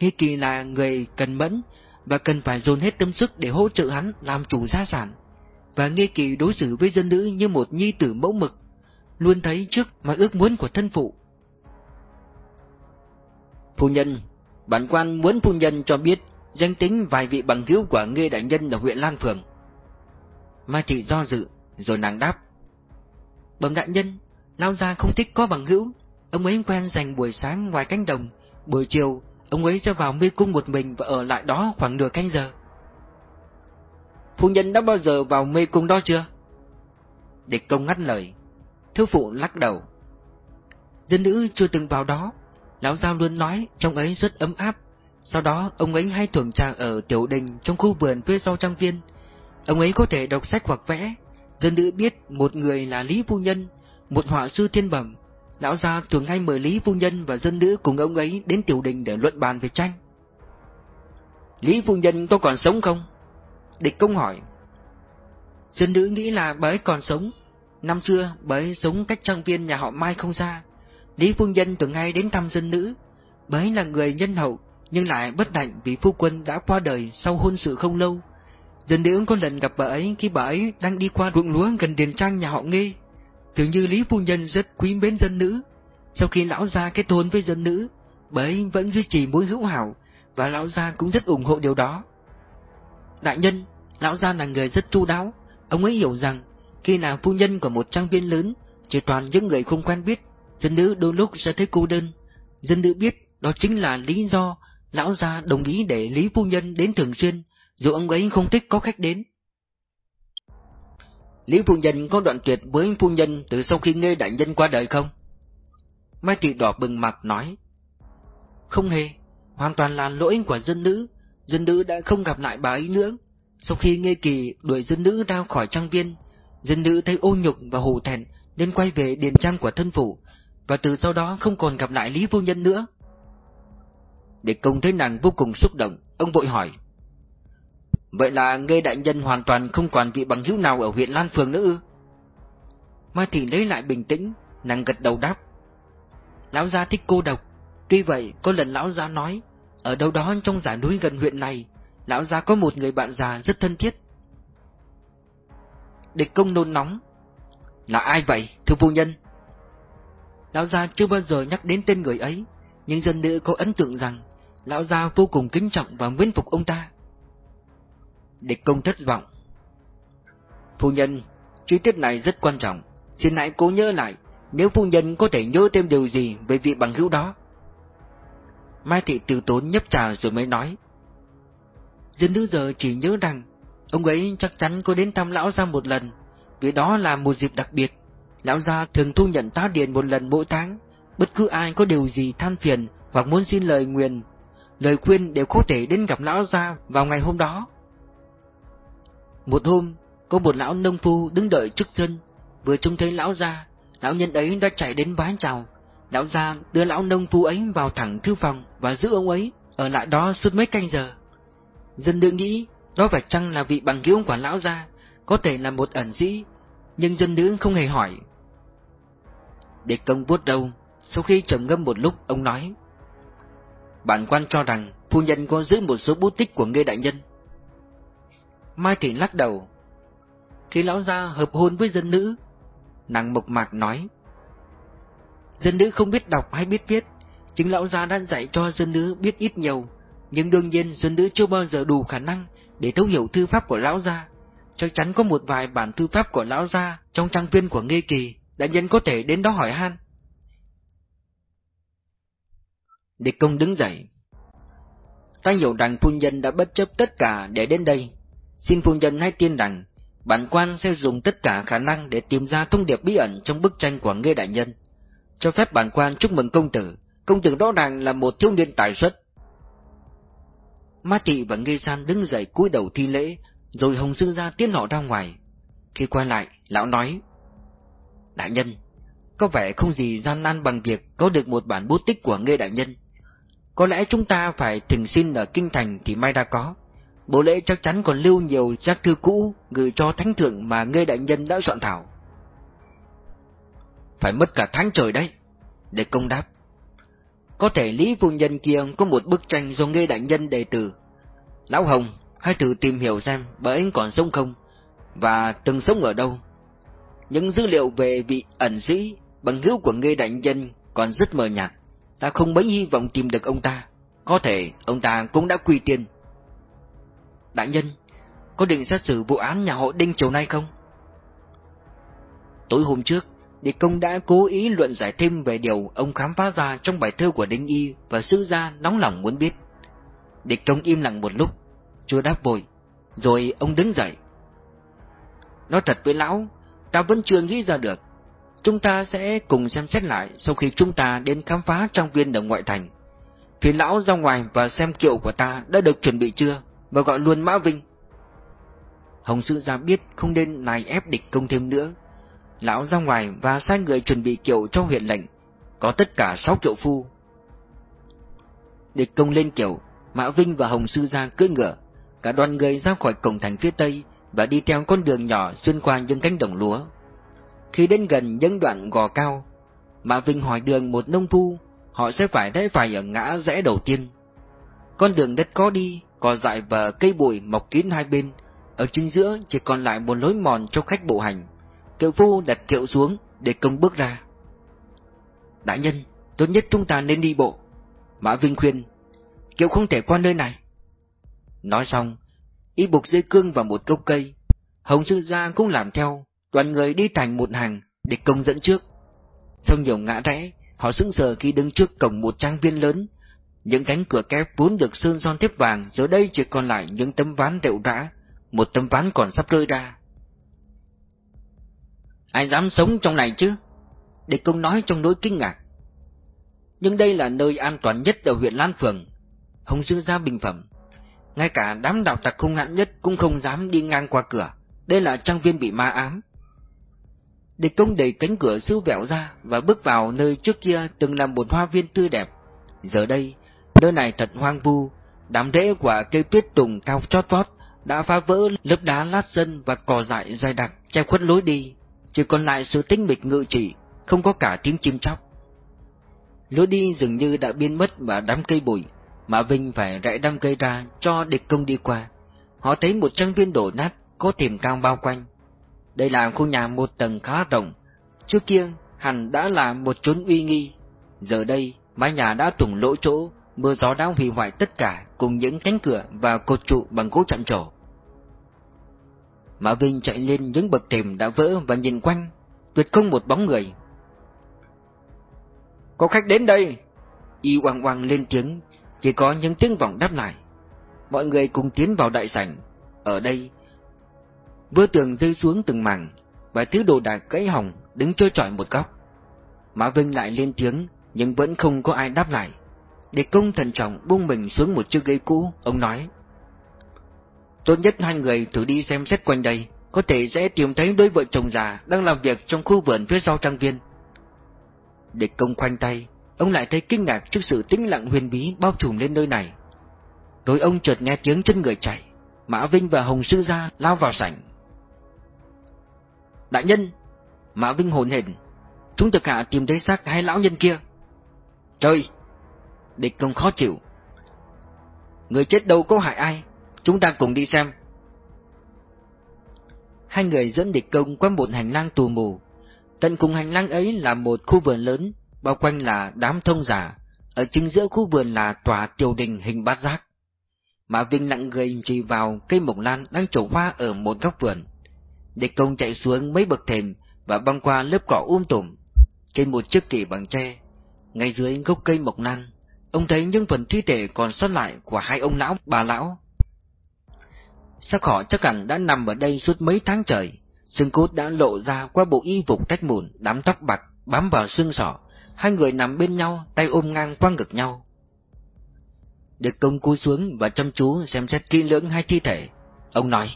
Nghi Kỳ là người cần mẫn và cần phải dồn hết tâm sức để hỗ trợ hắn làm chủ gia sản. Và Nghi Kỳ đối xử với dân nữ như một nhi tử mẫu mực, luôn thấy trước mọi ước muốn của thân phụ. Phu nhân, bản quan muốn phu nhân cho biết danh tính vài vị bằng hữu của nghi Đại Nhân ở huyện Lan Phường. Mai Thị do dự, rồi nàng đáp. Bẩm đại nhân, Lao Gia không thích có bằng hữu, ông ấy quen dành buổi sáng ngoài cánh đồng, buổi chiều ông ấy sẽ vào mê cung một mình và ở lại đó khoảng nửa canh giờ. Phu nhân đã bao giờ vào mê cung đó chưa? Địch công ngắt lời. Thư phụ lắc đầu. Dân nữ chưa từng vào đó. Lão Giao luôn nói trong ấy rất ấm áp. Sau đó ông ấy hay thưởng trà ở tiểu đình trong khu vườn phía sau trang viên. Ông ấy có thể đọc sách hoặc vẽ. Dân nữ biết một người là Lý Phu Nhân, một họa sư thiên bẩm, lão gia thường hay mời Lý Phu Nhân và dân nữ cùng ông ấy đến tiểu đình để luận bàn về tranh. Lý Phu Nhân có còn sống không? Địch công hỏi. Dân nữ nghĩ là bà ấy còn sống. Năm xưa, bà ấy sống cách trang viên nhà họ Mai không xa. Lý Phu Nhân thường hay đến thăm dân nữ. Bà ấy là người nhân hậu, nhưng lại bất hạnh vì phu quân đã qua đời sau hôn sự không lâu. Dân nữ có lần gặp bà ấy khi bà ấy đang đi qua ruộng lúa gần điền trang nhà họ Nghê. Tưởng như Lý Phu Nhân rất quý mến dân nữ. Sau khi lão gia kết hôn với dân nữ, bà ấy vẫn duy trì mối hữu hảo, và lão gia cũng rất ủng hộ điều đó. Đại nhân, lão gia là người rất chu đáo, ông ấy hiểu rằng, khi là phu nhân của một trang viên lớn, chỉ toàn những người không quen biết, dân nữ đôi lúc sẽ thấy cô đơn. Dân nữ biết đó chính là lý do lão gia đồng ý để Lý Phu Nhân đến thường xuyên, dù ông ấy không thích có khách đến. Lý phu nhân có đoạn tuyệt với phu nhân từ sau khi nghe đại nhân qua đời không? Mai thị đỏ bừng mặt nói. Không hề, hoàn toàn là lỗi của dân nữ, dân nữ đã không gặp lại bà ấy nữa. Sau khi nghe kỳ đuổi dân nữ ra khỏi trang viên, dân nữ thấy ô nhục và hổ thẹn nên quay về điền trang của thân phủ, và từ sau đó không còn gặp lại Lý phu nhân nữa. Để công thấy nàng vô cùng xúc động, ông vội hỏi. Vậy là Nghê Đại Nhân hoàn toàn không còn vị bằng hữu nào ở huyện Lan Phường nữa ư? Mai Thị lấy lại bình tĩnh, nàng gật đầu đáp. Lão gia thích cô độc, tuy vậy có lần lão gia nói, ở đâu đó trong giả núi gần huyện này, lão gia có một người bạn già rất thân thiết. Địch công nôn nóng. Là ai vậy, thưa phu nhân? Lão gia chưa bao giờ nhắc đến tên người ấy, nhưng dân nữ có ấn tượng rằng lão gia vô cùng kính trọng và mến phục ông ta. Địch công thất vọng. Phu nhân, chi tiết này rất quan trọng, xin hãy cố nhớ lại, nếu phu nhân có thể nhớ thêm điều gì về vị bằng hữu đó. Mai thị từ tốn nhấp trà rồi mới nói. Dân nữ giờ chỉ nhớ rằng, ông ấy chắc chắn có đến thăm lão gia một lần, vì đó là một dịp đặc biệt. Lão gia thường thu nhận tá điền một lần mỗi tháng, bất cứ ai có điều gì than phiền hoặc muốn xin lời nguyện, lời khuyên đều có thể đến gặp lão gia vào ngày hôm đó. Một hôm, có một lão nông phu đứng đợi trước sân, vừa trông thấy lão gia, lão nhân ấy đã chạy đến vái chào. Lão gia đưa lão nông phu ấy vào thẳng thư phòng và giữ ông ấy, ở lại đó suốt mấy canh giờ. Dân nữ nghĩ đó phải chăng là vị bằng hữu của lão gia, có thể là một ẩn sĩ, nhưng dân nữ không hề hỏi. để công vuốt đầu, sau khi trầm ngâm một lúc ông nói. Bản quan cho rằng phu nhân có giữ một số bút tích của ngươi đại nhân. Mai Thị lắc đầu. Khi lão gia hợp hôn với dân nữ, nàng mộc mạc nói. Dân nữ không biết đọc hay biết viết, chính lão gia đã dạy cho dân nữ biết ít nhiều, nhưng đương nhiên dân nữ chưa bao giờ đủ khả năng để thấu hiểu thư pháp của lão gia. Chắc chắn có một vài bản thư pháp của lão gia trong trang viên của Nghê Kỳ, đại nhân có thể đến đó hỏi han. Địch công đứng dậy. Ta hiểu rằng phu nhân đã bất chấp tất cả để đến đây. Xin phu nhân hãy tin rằng, bản quan sẽ dùng tất cả khả năng để tìm ra thông điệp bí ẩn trong bức tranh của Nghê Đại Nhân. Cho phép bản quan chúc mừng công tử, công tử rõ ràng là một thiếu niên tài xuất. Ma Thị và Nghê San đứng dậy cúi đầu thi lễ, rồi Hồng Sư Gia tiến họ ra ngoài. Khi quay lại, lão nói, Đại nhân, có vẻ không gì gian nan bằng việc có được một bản bút tích của Nghê Đại Nhân. Có lẽ chúng ta phải thỉnh xin ở Kinh Thành thì may đã có. Bộ lễ chắc chắn còn lưu nhiều giác thư cũ gửi cho thánh thượng mà ngươi Đại Nhân đã soạn thảo. Phải mất cả tháng trời đấy. Để công đáp. Có thể Lý Phu Nhân kia có một bức tranh do ngươi Đại Nhân đề từ. Lão Hồng, hãy thử tìm hiểu xem bà ấy còn sống không, và từng sống ở đâu. Những dữ liệu về vị ẩn sĩ, bằng hữu của ngươi Đại Nhân còn rất mờ nhạt ta không mấy hy vọng tìm được ông ta. Có thể ông ta cũng đã quy tiên. Đại nhân, có định xét xử vụ án nhà họ Đinh chiều nay không? Tối hôm trước, Địa Công đã cố ý luận giải thêm về điều ông khám phá ra trong bài thơ của Đinh Y và sư gia nóng lòng muốn biết. Địa Công im lặng một lúc, chưa đáp bồi, rồi ông đứng dậy. Nói thật với lão, ta vẫn chưa nghĩ ra được Chúng ta sẽ cùng xem xét lại sau khi chúng ta đến khám phá trang viên đồng ngoại thành. Phía lão ra ngoài và xem kiệu của ta đã được chuẩn bị chưa, và gọi luôn Mã Vinh. Hồng Sư Gia biết không nên nài ép địch công thêm nữa. Lão ra ngoài và sai người chuẩn bị kiệu cho huyện lệnh, có tất cả sáu kiệu phu. Địch công lên kiệu, Mã Vinh và Hồng Sư Gia cưỡi ngựa, cả đoàn người ra khỏi cổng thành phía tây và đi theo con đường nhỏ xuyên qua những cánh đồng lúa. Khi đến gần những đoạn gò cao, Mã Vinh hỏi đường một nông phu, họ sẽ phải rẽ phải ở ngã rẽ đầu tiên. Con đường đất có đi, cỏ dại và cây bụi mọc kín hai bên, ở chính giữa chỉ còn lại một lối mòn cho khách bộ hành. Kiệu phu đặt kiệu xuống để công bước ra. Đại nhân, tốt nhất chúng ta nên đi bộ. Mã Vinh khuyên, kiệu không thể qua nơi này. Nói xong, y buộc dây cương vào một gốc cây. Hồng Sư Gia cũng làm theo, Đoàn người đi thành một hàng, để công dẫn trước. Sau nhiều ngã rẽ, họ sững sờ khi đứng trước cổng một trang viên lớn. Những cánh cửa kép vốn được sơn son tiếp vàng, giờ đây chỉ còn lại những tấm ván rệu rã, một tấm ván còn sắp rơi ra. Ai dám sống trong này chứ? Địch công nói trong nỗi kinh ngạc. Nhưng đây là nơi an toàn nhất ở huyện Lan Phường. Hồng Dương ra bình phẩm. Ngay cả đám đạo tặc hung hạn nhất cũng không dám đi ngang qua cửa. Đây là trang viên bị ma ám. Địch công đẩy cánh cửa siêu vẹo ra và bước vào nơi trước kia từng là một hoa viên tươi đẹp. Giờ đây, nơi này thật hoang vu, đám rễ của cây tuyết tùng cao chót vót đã phá vỡ lớp đá lát sân và cỏ dại dày đặc che khuất lối đi, chỉ còn lại sự tĩnh mịch ngự trị, không có cả tiếng chim chóc. Lối đi dường như đã biến mất và đám cây bụi, mà Vinh phải rẽ đám cây ra cho địch công đi qua. Họ thấy một trang viên đổ nát, có tiềm cao bao quanh, đây là khu nhà một tầng khá rộng. Trước kia, hẳn đã là một chốn uy nghi. Giờ đây, mái nhà đã tùng lỗ chỗ, mưa gió đã hủy hoại tất cả cùng những cánh cửa và cột trụ bằng gỗ chạm trổ. Mã Vinh chạy lên những bậc thềm đã vỡ và nhìn quanh, tuyệt không một bóng người. Có khách đến đây! Y oang oang lên tiếng, chỉ có những tiếng vọng đáp lại. Mọi người cùng tiến vào đại sảnh. Ở đây, vừa tường rơi xuống từng mảng, và thứ đồ đạc gãy hỏng đứng trôi trọi một góc. Mã Vinh lại lên tiếng, nhưng vẫn không có ai đáp lại. Địa công thần trọng buông mình xuống một chiếc ghế cũ, ông nói. Tốt nhất hai người thử đi xem xét quanh đây, có thể sẽ tìm thấy đôi vợ chồng già đang làm việc trong khu vườn phía sau trang viên. Địch công khoanh tay, ông lại thấy kinh ngạc trước sự tĩnh lặng huyền bí bao trùm lên nơi này. rồi ông chợt nghe tiếng chân người chạy. Mã Vinh và Hồng Sư Gia lao vào sảnh. Đại nhân! Mã Vinh hồn hển. Chúng thực hạ tìm thấy xác hai lão nhân kia. Trời! Địch công khó chịu. Người chết đâu có hại ai, chúng ta cùng đi xem. Hai người dẫn địch công qua một hành lang tù mù. Tận cùng hành lang ấy là một khu vườn lớn, bao quanh là đám thông giả, ở chính giữa khu vườn là tòa triều đình hình bát giác. Mã Vinh lặng người chỉ vào cây mộc lan đang trổ hoa ở một góc vườn. Địch công chạy xuống mấy bậc thềm và băng qua lớp cỏ um tùm. Trên một chiếc kỷ bằng tre, ngay dưới gốc cây mộc lan, ông thấy những phần thi thể còn sót lại của hai ông lão, bà lão. Sắc họ chắc hẳn đã nằm ở đây suốt mấy tháng trời, xương cốt đã lộ ra qua bộ y phục rách mùn, đám tóc bạc bám vào xương sọ, hai người nằm bên nhau, tay ôm ngang qua ngực nhau. Được công cúi xuống và chăm chú xem xét kỹ lưỡng hai thi thể. Ông nói,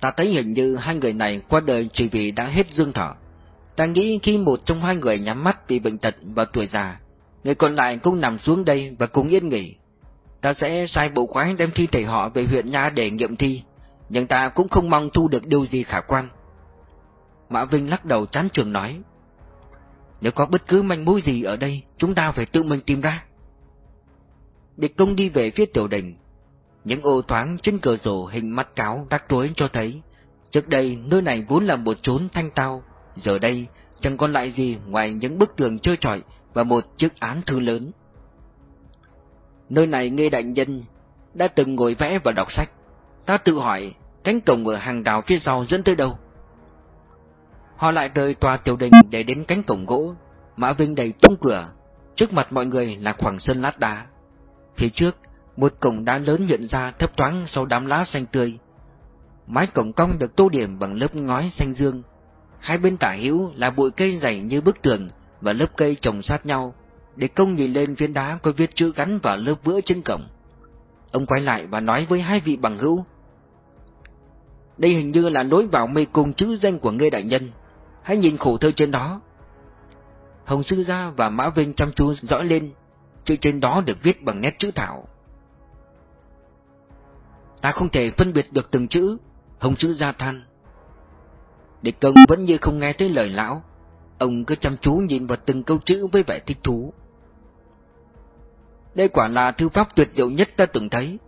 Ta thấy hình như hai người này qua đời chỉ vì đã hết dương thọ. Ta nghĩ khi một trong hai người nhắm mắt vì bệnh tật và tuổi già, người còn lại cũng nằm xuống đây và cũng yên nghỉ. Ta sẽ sai bộ khoái đem thi thể họ về huyện Nha để nghiệm thi, nhưng ta cũng không mong thu được điều gì khả quan. Mã Vinh lắc đầu chán trường nói, Nếu có bất cứ manh mối gì ở đây, chúng ta phải tự mình tìm ra. Địch công đi về phía tiểu đình, những ô thoáng trên cửa sổ hình mắt cáo rắc rối cho thấy, trước đây nơi này vốn là một chốn thanh tao, giờ đây chẳng còn lại gì ngoài những bức tường trơ trọi và một chiếc án thư lớn. Nơi này nghe đại nhân đã từng ngồi vẽ và đọc sách. Ta tự hỏi, cánh cổng ở hàng đào phía sau dẫn tới đâu? Họ lại rời tòa tiểu đình để đến cánh cổng gỗ. Mã Vinh đầy tung cửa, trước mặt mọi người là khoảng sân lát đá. Phía trước một cổng đá lớn nhận ra thấp thoáng sau đám lá xanh tươi. Mái cổng cong được tô điểm bằng lớp ngói xanh dương. Hai bên tả hữu là bụi cây dày như bức tường và lớp cây trồng sát nhau, để công nhìn lên viên đá có viết chữ gắn vào lớp vữa trên cổng. Ông quay lại và nói với hai vị bằng hữu. Đây hình như là lối vào mê cung chữ danh của ngươi đại nhân. Hãy nhìn khổ thơ trên đó. Hồng Sư Gia và Mã Vinh chăm chú dõi lên, chữ trên đó được viết bằng nét chữ thảo. Ta không thể phân biệt được từng chữ, hồng chữ gia than. Địch công vẫn như không nghe thấy lời lão, ông cứ chăm chú nhìn vào từng câu chữ với vẻ thích thú. Đây quả là thư pháp tuyệt diệu nhất ta từng thấy.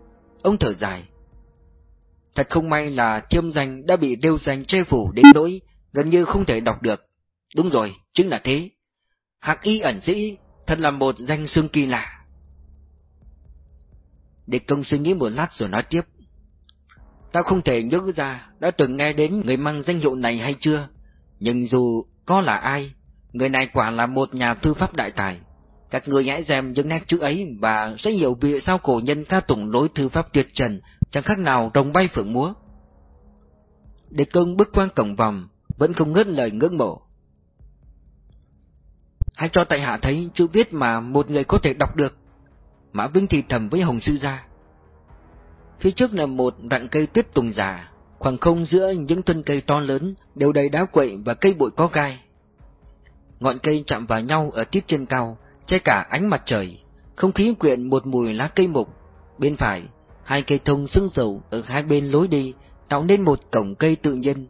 Ông thở dài. Thật không may là thiêm danh đã bị đeo danh che phủ đến nỗi gần như không thể đọc được. Đúng rồi, chính là thế. Hạc y ẩn sĩ, thật là một danh xương kỳ lạ. Địch công suy nghĩ một lát rồi nói tiếp. Ta không thể nhớ ra đã từng nghe đến người mang danh hiệu này hay chưa, nhưng dù có là ai, người này quả là một nhà thư pháp đại tài. Các người hãy xem những nét chữ ấy và sẽ hiểu vì sao cổ nhân ca tụng lối thư pháp tuyệt trần chẳng khác nào rồng bay phượng múa. Địch công bước qua cổng vòng, vẫn không ngớt lời ngưỡng mộ. Hãy cho tại hạ thấy chữ viết mà một người có thể đọc được. Mã Vinh thì thầm với Hồng Sư Gia. Phía trước là một rặng cây tuyết tùng già, khoảng không giữa những thân cây to lớn đều đầy đá quậy và cây bụi có gai. Ngọn cây chạm vào nhau ở tiết trên cao, che cả ánh mặt trời, không khí quyện một mùi lá cây mục. Bên phải, hai cây thông sưng dầu ở hai bên lối đi, tạo nên một cổng cây tự nhiên.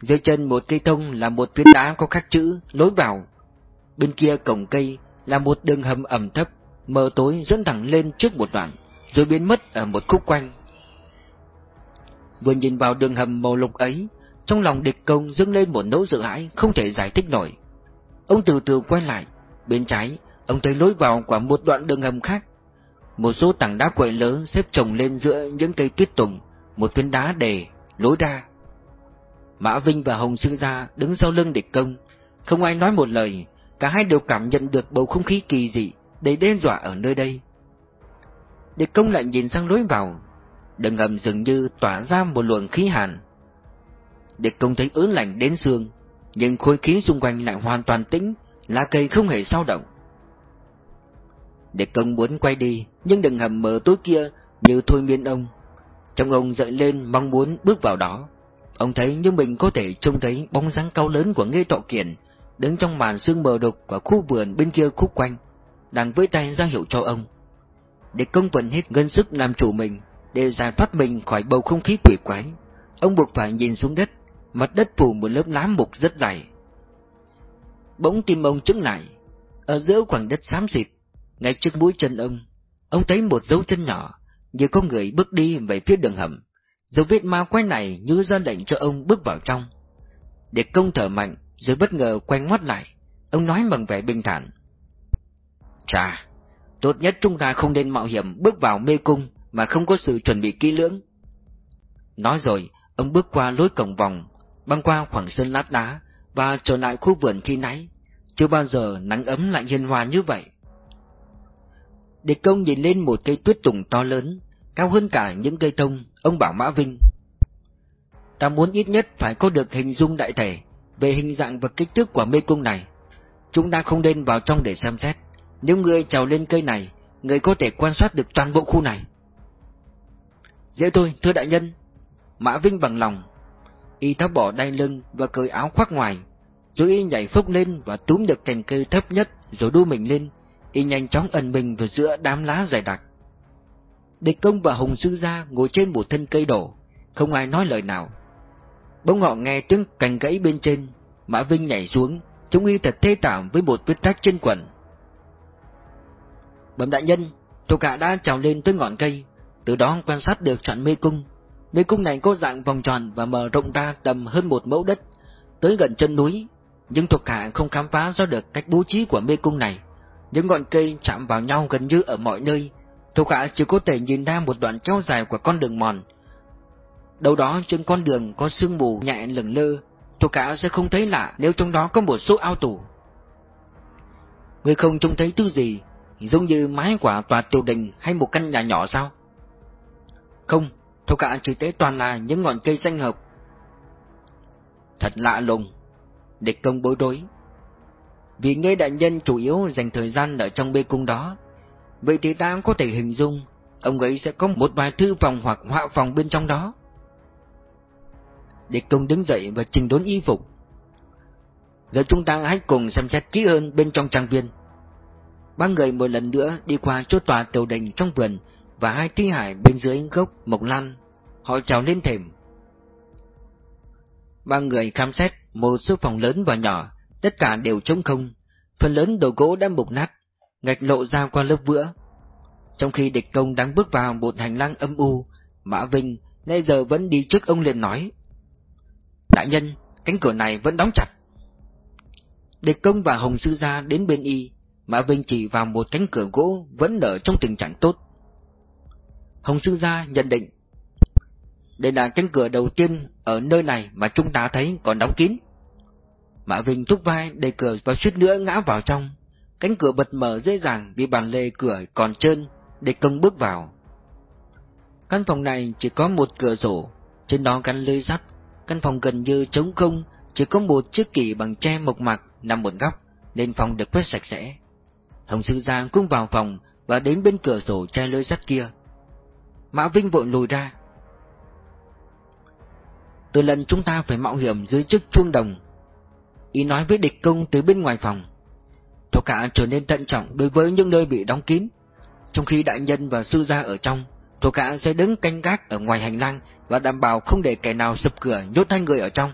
Dưới chân một cây thông là một viên đá có khắc chữ lối vào. Bên kia cổng cây là một đường hầm ẩm thấp, mờ tối dẫn thẳng lên trước một đoạn rồi biến mất ở một khúc quanh. Vừa nhìn vào đường hầm màu lục ấy, trong lòng địch công dâng lên một nỗi sợ hãi không thể giải thích nổi. Ông từ từ quay lại, bên trái, ông thấy lối vào của một đoạn đường hầm khác. Một số tảng đá quậy lớn xếp chồng lên giữa những cây tuyết tùng, một viên đá đề, lối ra. Mã Vinh và Hồng Sương Gia đứng sau lưng địch công, không ai nói một lời, cả hai đều cảm nhận được bầu không khí kỳ dị, đầy đe dọa ở nơi đây. Địch công lại nhìn sang lối vào, đường ngầm dường như tỏa ra một luồng khí hàn. Địch công thấy ớn lạnh đến xương, nhưng khối khí xung quanh lại hoàn toàn tĩnh, lá cây không hề sao động. Địch công muốn quay đi, nhưng đường hầm mở tối kia như thôi miên ông. Trong ông dậy lên mong muốn bước vào đó. Ông thấy như mình có thể trông thấy bóng dáng cao lớn của Nghê Tọ kiện đứng trong màn sương mờ đục của khu vườn bên kia khúc quanh, đang với tay ra hiệu cho ông. Địch công vận hết ngân sức làm chủ mình, để giải thoát mình khỏi bầu không khí quỷ quái. Ông buộc phải nhìn xuống đất, mặt đất phủ một lớp lá mục rất dày. Bỗng tim ông chứng lại, ở giữa khoảng đất xám xịt, ngay trước mũi chân ông, ông thấy một dấu chân nhỏ, như có người bước đi về phía đường hầm. Dấu vết ma quái này như ra lệnh cho ông bước vào trong. Để công thở mạnh, rồi bất ngờ quay ngoắt lại, ông nói bằng vẻ bình thản. Chà, tốt nhất chúng ta không nên mạo hiểm bước vào mê cung mà không có sự chuẩn bị kỹ lưỡng. Nói rồi, ông bước qua lối cổng vòng, băng qua khoảng sân lát đá và trở lại khu vườn khi nãy. Chưa bao giờ nắng ấm lại hiền hòa như vậy. Địch công nhìn lên một cây tuyết tùng to lớn, cao hơn cả những cây thông, ông bảo Mã Vinh. Ta muốn ít nhất phải có được hình dung đại thể về hình dạng và kích thước của mê cung này. Chúng ta không nên vào trong để xem xét. Nếu ngươi trèo lên cây này, ngươi có thể quan sát được toàn bộ khu này. Dễ thôi, thưa đại nhân. Mã Vinh bằng lòng. Y tháo bỏ đai lưng và cởi áo khoác ngoài, rồi y nhảy phốc lên và túm được cành cây thấp nhất rồi đu mình lên. Y nhanh chóng ẩn mình vào giữa đám lá dày đặc. Địch công và Hùng Sư Gia ngồi trên một thân cây đổ, không ai nói lời nào. Bỗng họ nghe tiếng cành gãy bên trên, Mã Vinh nhảy xuống, Chúng y thật thê thảm với một vết rách trên quần. Bẩm đại nhân, thuộc hạ đã trèo lên tới ngọn cây, từ đó quan sát được trận mê cung. Mê cung này có dạng vòng tròn và mở rộng ra tầm hơn một mẫu đất, tới gần chân núi, nhưng thuộc hạ không khám phá ra được cách bố trí của mê cung này. Những ngọn cây chạm vào nhau gần như ở mọi nơi, thuộc hạ chỉ có thể nhìn ra một đoạn kéo dài của con đường mòn. Đâu đó trên con đường có sương mù nhẹ lửng lơ, thuộc hạ sẽ không thấy lạ nếu trong đó có một số ao tủ. Người không trông thấy thứ gì, giống như mái quả tòa tiểu đình hay một căn nhà nhỏ sao? Không, thuộc cả thực tế toàn là những ngọn cây xanh hợp. Thật lạ lùng, địch công bối rối. Vì nghe đại nhân chủ yếu dành thời gian ở trong bê cung đó, vậy thì ta có thể hình dung ông ấy sẽ có một vài thư phòng hoặc họa phòng bên trong đó. Địch công đứng dậy và trình đốn y phục. Giờ chúng ta hãy cùng xem xét kỹ hơn bên trong trang viên. Ba người một lần nữa đi qua chỗ tòa tiểu đình trong vườn và hai thi hải bên dưới gốc mộc lan. Họ trào lên thềm. Ba người khám xét một số phòng lớn và nhỏ, tất cả đều trống không, phần lớn đồ gỗ đã mục nát, ngạch lộ ra qua lớp vữa. Trong khi địch công đang bước vào một hành lang âm u, Mã Vinh nay giờ vẫn đi trước ông liền nói. Đại nhân, cánh cửa này vẫn đóng chặt. Địch công và Hồng Sư Gia đến bên y, Mã Vinh chỉ vào một cánh cửa gỗ vẫn ở trong tình trạng tốt. Hồng Sư Gia nhận định, đây là cánh cửa đầu tiên ở nơi này mà chúng ta thấy còn đóng kín. Mã Vinh thúc vai đẩy cửa và suýt nữa ngã vào trong. Cánh cửa bật mở dễ dàng vì bàn lề cửa còn trơn, để công bước vào. Căn phòng này chỉ có một cửa sổ, trên đó gắn lưới sắt. Căn phòng gần như trống không, chỉ có một chiếc kỷ bằng tre mộc mạc nằm một góc, nên phòng được quét sạch sẽ. Hồng Sư Giang cũng vào phòng và đến bên cửa sổ che lưới sắt kia. Mã Vinh vội lùi ra. Từ lần chúng ta phải mạo hiểm dưới chiếc chuông đồng. Ý nói với địch công từ bên ngoài phòng. Thổ cả trở nên thận trọng đối với những nơi bị đóng kín. Trong khi đại nhân và sư gia ở trong, Thổ Cả sẽ đứng canh gác ở ngoài hành lang và đảm bảo không để kẻ nào sập cửa nhốt hai người ở trong.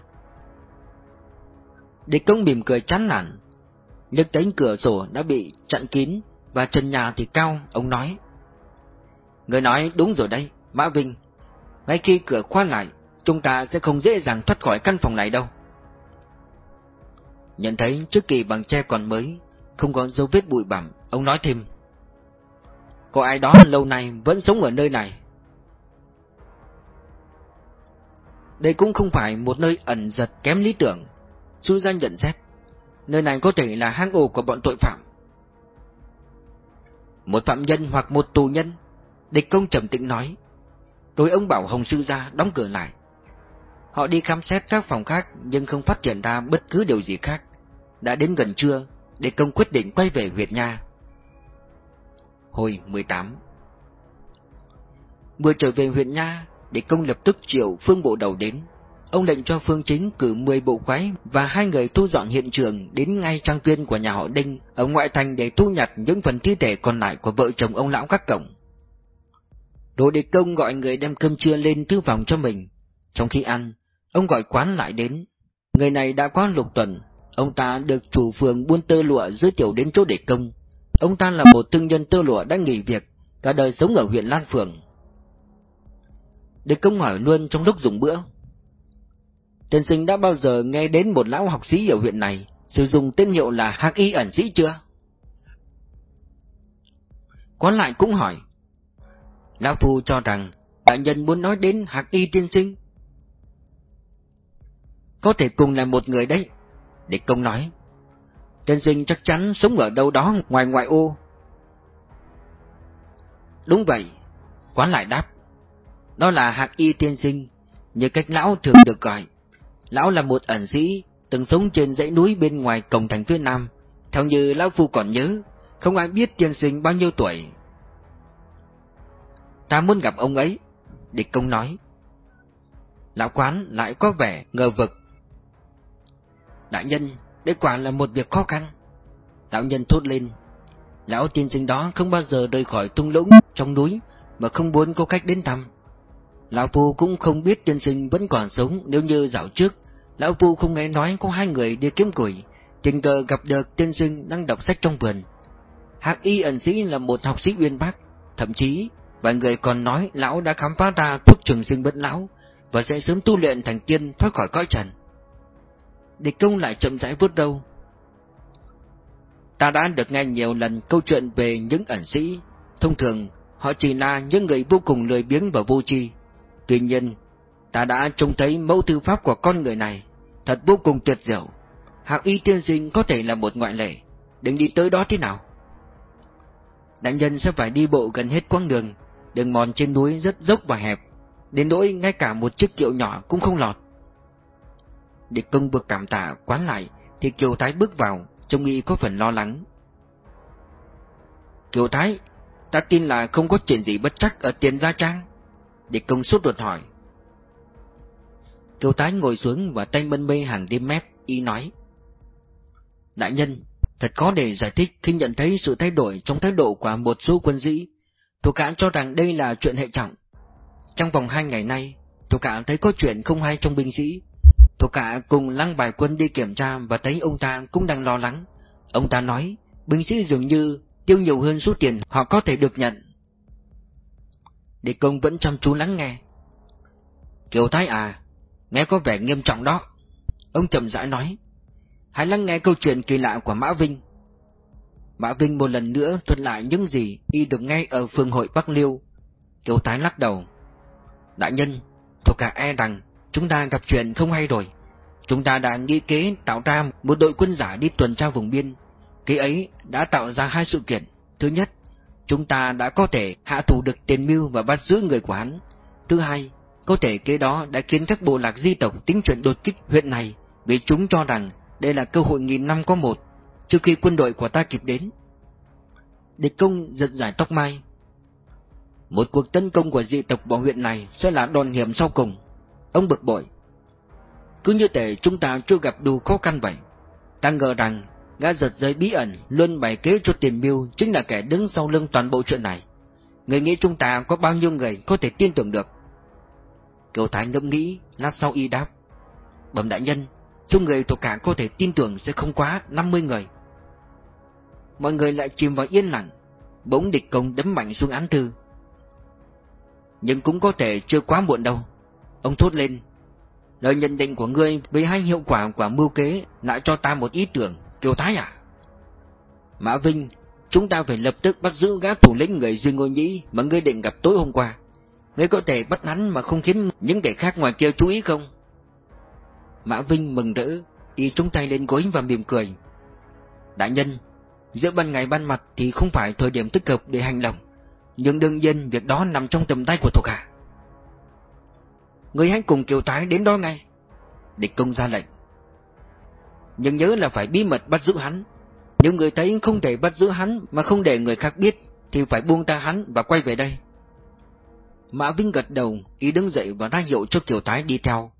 Địch công mỉm cười chán nản. Liếc đến cửa sổ đã bị chặn kín và trần nhà thì cao, ông nói. Người nói đúng rồi đây, Mã Vinh. Ngay khi cửa khóa lại, chúng ta sẽ không dễ dàng thoát khỏi căn phòng này đâu. Nhận thấy trước kỳ bằng tre còn mới, không có dấu vết bụi bặm, ông nói thêm. Có ai đó lâu nay vẫn sống ở nơi này. Đây cũng không phải một nơi ẩn giật kém lý tưởng. Susan nhận xét, nơi này có thể là hang ổ của bọn tội phạm. Một phạm nhân hoặc một tù nhân, địch công trầm tĩnh nói. Rồi ông bảo Hồng Sư ra đóng cửa lại. Họ đi khám xét các phòng khác nhưng không phát hiện ra bất cứ điều gì khác. Đã đến gần trưa, địch công quyết định quay về Việt nha. Hồi 18 Vừa trở về huyện Nha, địch công lập tức triệu phương bộ đầu đến. Ông lệnh cho Phương Chính cử 10 bộ khoái và hai người thu dọn hiện trường đến ngay trang viên của nhà họ Đinh ở ngoại thành để thu nhặt những phần thi thể còn lại của vợ chồng ông lão các cổng. Đồ Địch Công gọi người đem cơm trưa lên thư phòng cho mình. Trong khi ăn, ông gọi quán lại đến. Người này đã qua lục tuần, ông ta được chủ phường buôn tơ lụa giới thiệu đến chỗ Địch Công. Ông ta là một thương nhân tơ lụa đã nghỉ việc, cả đời sống ở huyện Lan Phường. Địch Công hỏi luôn trong lúc dùng bữa. Tiên sinh đã bao giờ nghe đến một lão học sĩ ở huyện này sử dụng tên hiệu là Hắc Y ẩn sĩ chưa? Quán lại cũng hỏi. Lão Phu cho rằng đại nhân muốn nói đến Hạc Y tiên sinh. Có thể cùng là một người đấy. Địch công nói. Tiên sinh chắc chắn sống ở đâu đó ngoài ngoại ô. Đúng vậy. Quán lại đáp. Đó là Hạc Y tiên sinh, như cách lão thường được gọi. Lão là một ẩn sĩ, từng sống trên dãy núi bên ngoài cổng thành phía Nam. Theo như Lão Phu còn nhớ, không ai biết tiên sinh bao nhiêu tuổi. Ta muốn gặp ông ấy, địch công nói. Lão quán lại có vẻ ngờ vực. Đại nhân, đây quả là một việc khó khăn. Đạo nhân thốt lên. Lão tiên sinh đó không bao giờ rời khỏi tung lũng trong núi mà không muốn có cách đến thăm. Lão Phu cũng không biết tiên sinh vẫn còn sống nếu như dạo trước, Lão Phu không nghe nói có hai người đi kiếm củi, tình cờ gặp được tiên sinh đang đọc sách trong vườn. Hạc y ẩn sĩ là một học sĩ uyên bác, thậm chí vài người còn nói lão đã khám phá ra thuốc trường sinh bất lão và sẽ sớm tu luyện thành tiên thoát khỏi cõi trần. Địch công lại chậm rãi vuốt đâu. Ta đã được nghe nhiều lần câu chuyện về những ẩn sĩ, thông thường họ chỉ là những người vô cùng lười biếng và vô tri. Tuy nhiên, ta đã trông thấy mẫu thư pháp của con người này, thật vô cùng tuyệt diệu. Hạc y tiên sinh có thể là một ngoại lệ, đừng đi tới đó thế nào. Đại nhân sẽ phải đi bộ gần hết quãng đường, đường mòn trên núi rất dốc và hẹp, đến nỗi ngay cả một chiếc kiệu nhỏ cũng không lọt. Địch công bực cảm tạ quán lại, thì Kiều Thái bước vào, trông nghĩ có phần lo lắng. Kiều Thái, ta tin là không có chuyện gì bất chắc ở tiền gia trang. Địch công suốt ruột hỏi. Kiều Thái ngồi xuống và tay mân mê hàng đêm mép, y nói. Đại nhân, thật khó để giải thích khi nhận thấy sự thay đổi trong thái độ của một số quân sĩ thủ cản cho rằng đây là chuyện hệ trọng. Trong vòng hai ngày nay, thủ cản thấy có chuyện không hay trong binh sĩ. thủ hạ cùng lăng bài quân đi kiểm tra và thấy ông ta cũng đang lo lắng. Ông ta nói, binh sĩ dường như tiêu nhiều hơn số tiền họ có thể được nhận. Địa công vẫn chăm chú lắng nghe. Kiều Thái à, nghe có vẻ nghiêm trọng đó. Ông chậm rãi nói. Hãy lắng nghe câu chuyện kỳ lạ của Mã Vinh. Mã Vinh một lần nữa thuật lại những gì y được nghe ở phường hội Bắc Liêu. Kiều tái lắc đầu. Đại nhân, thuộc cả e rằng chúng ta gặp chuyện không hay rồi. Chúng ta đã nghĩ kế tạo ra một đội quân giả đi tuần tra vùng biên. Kế ấy đã tạo ra hai sự kiện. Thứ nhất, chúng ta đã có thể hạ thủ được tiền mưu và bắt giữ người của hắn. Thứ hai, có thể kế đó đã khiến các bộ lạc di tộc tính chuyện đột kích huyện này vì chúng cho rằng đây là cơ hội nghìn năm có một, trước khi quân đội của ta kịp đến. Địch công giật giải tóc mai. Một cuộc tấn công của dị tộc vào huyện này sẽ là đòn hiểm sau cùng. Ông bực bội. Cứ như thể chúng ta chưa gặp đủ khó khăn vậy. Ta ngờ rằng gã giật giới bí ẩn luôn bày kế cho tiền mưu chính là kẻ đứng sau lưng toàn bộ chuyện này. Người nghĩ chúng ta có bao nhiêu người có thể tin tưởng được? Kiều Thái ngẫm nghĩ, lát sau y đáp. Bẩm đại nhân, chúng người thuộc cả có thể tin tưởng sẽ không quá 50 người. Mọi người lại chìm vào yên lặng, bỗng địch công đấm mạnh xuống án thư. Nhưng cũng có thể chưa quá muộn đâu. Ông thốt lên. Lời nhận định của ngươi với hai hiệu quả của mưu kế lại cho ta một ý tưởng, Kiều Thái à? Mã Vinh, chúng ta phải lập tức bắt giữ gã thủ lĩnh người Duy Ngô Nhĩ mà ngươi định gặp tối hôm qua. Ngươi có thể bắt hắn mà không khiến những kẻ khác ngoài kia chú ý không? Mã Vinh mừng rỡ, y trúng tay lên gối và mỉm cười. Đại nhân, giữa ban ngày ban mặt thì không phải thời điểm tích cực để hành động, nhưng đương nhiên việc đó nằm trong tầm tay của thuộc hạ. người hãy cùng Kiều tái đến đó ngay. Địch công ra lệnh. Nhưng nhớ là phải bí mật bắt giữ hắn. Nếu người thấy không thể bắt giữ hắn mà không để người khác biết, thì phải buông ta hắn và quay về đây. Mã Vinh gật đầu, ý đứng dậy và ra hiệu cho Kiều tái đi theo.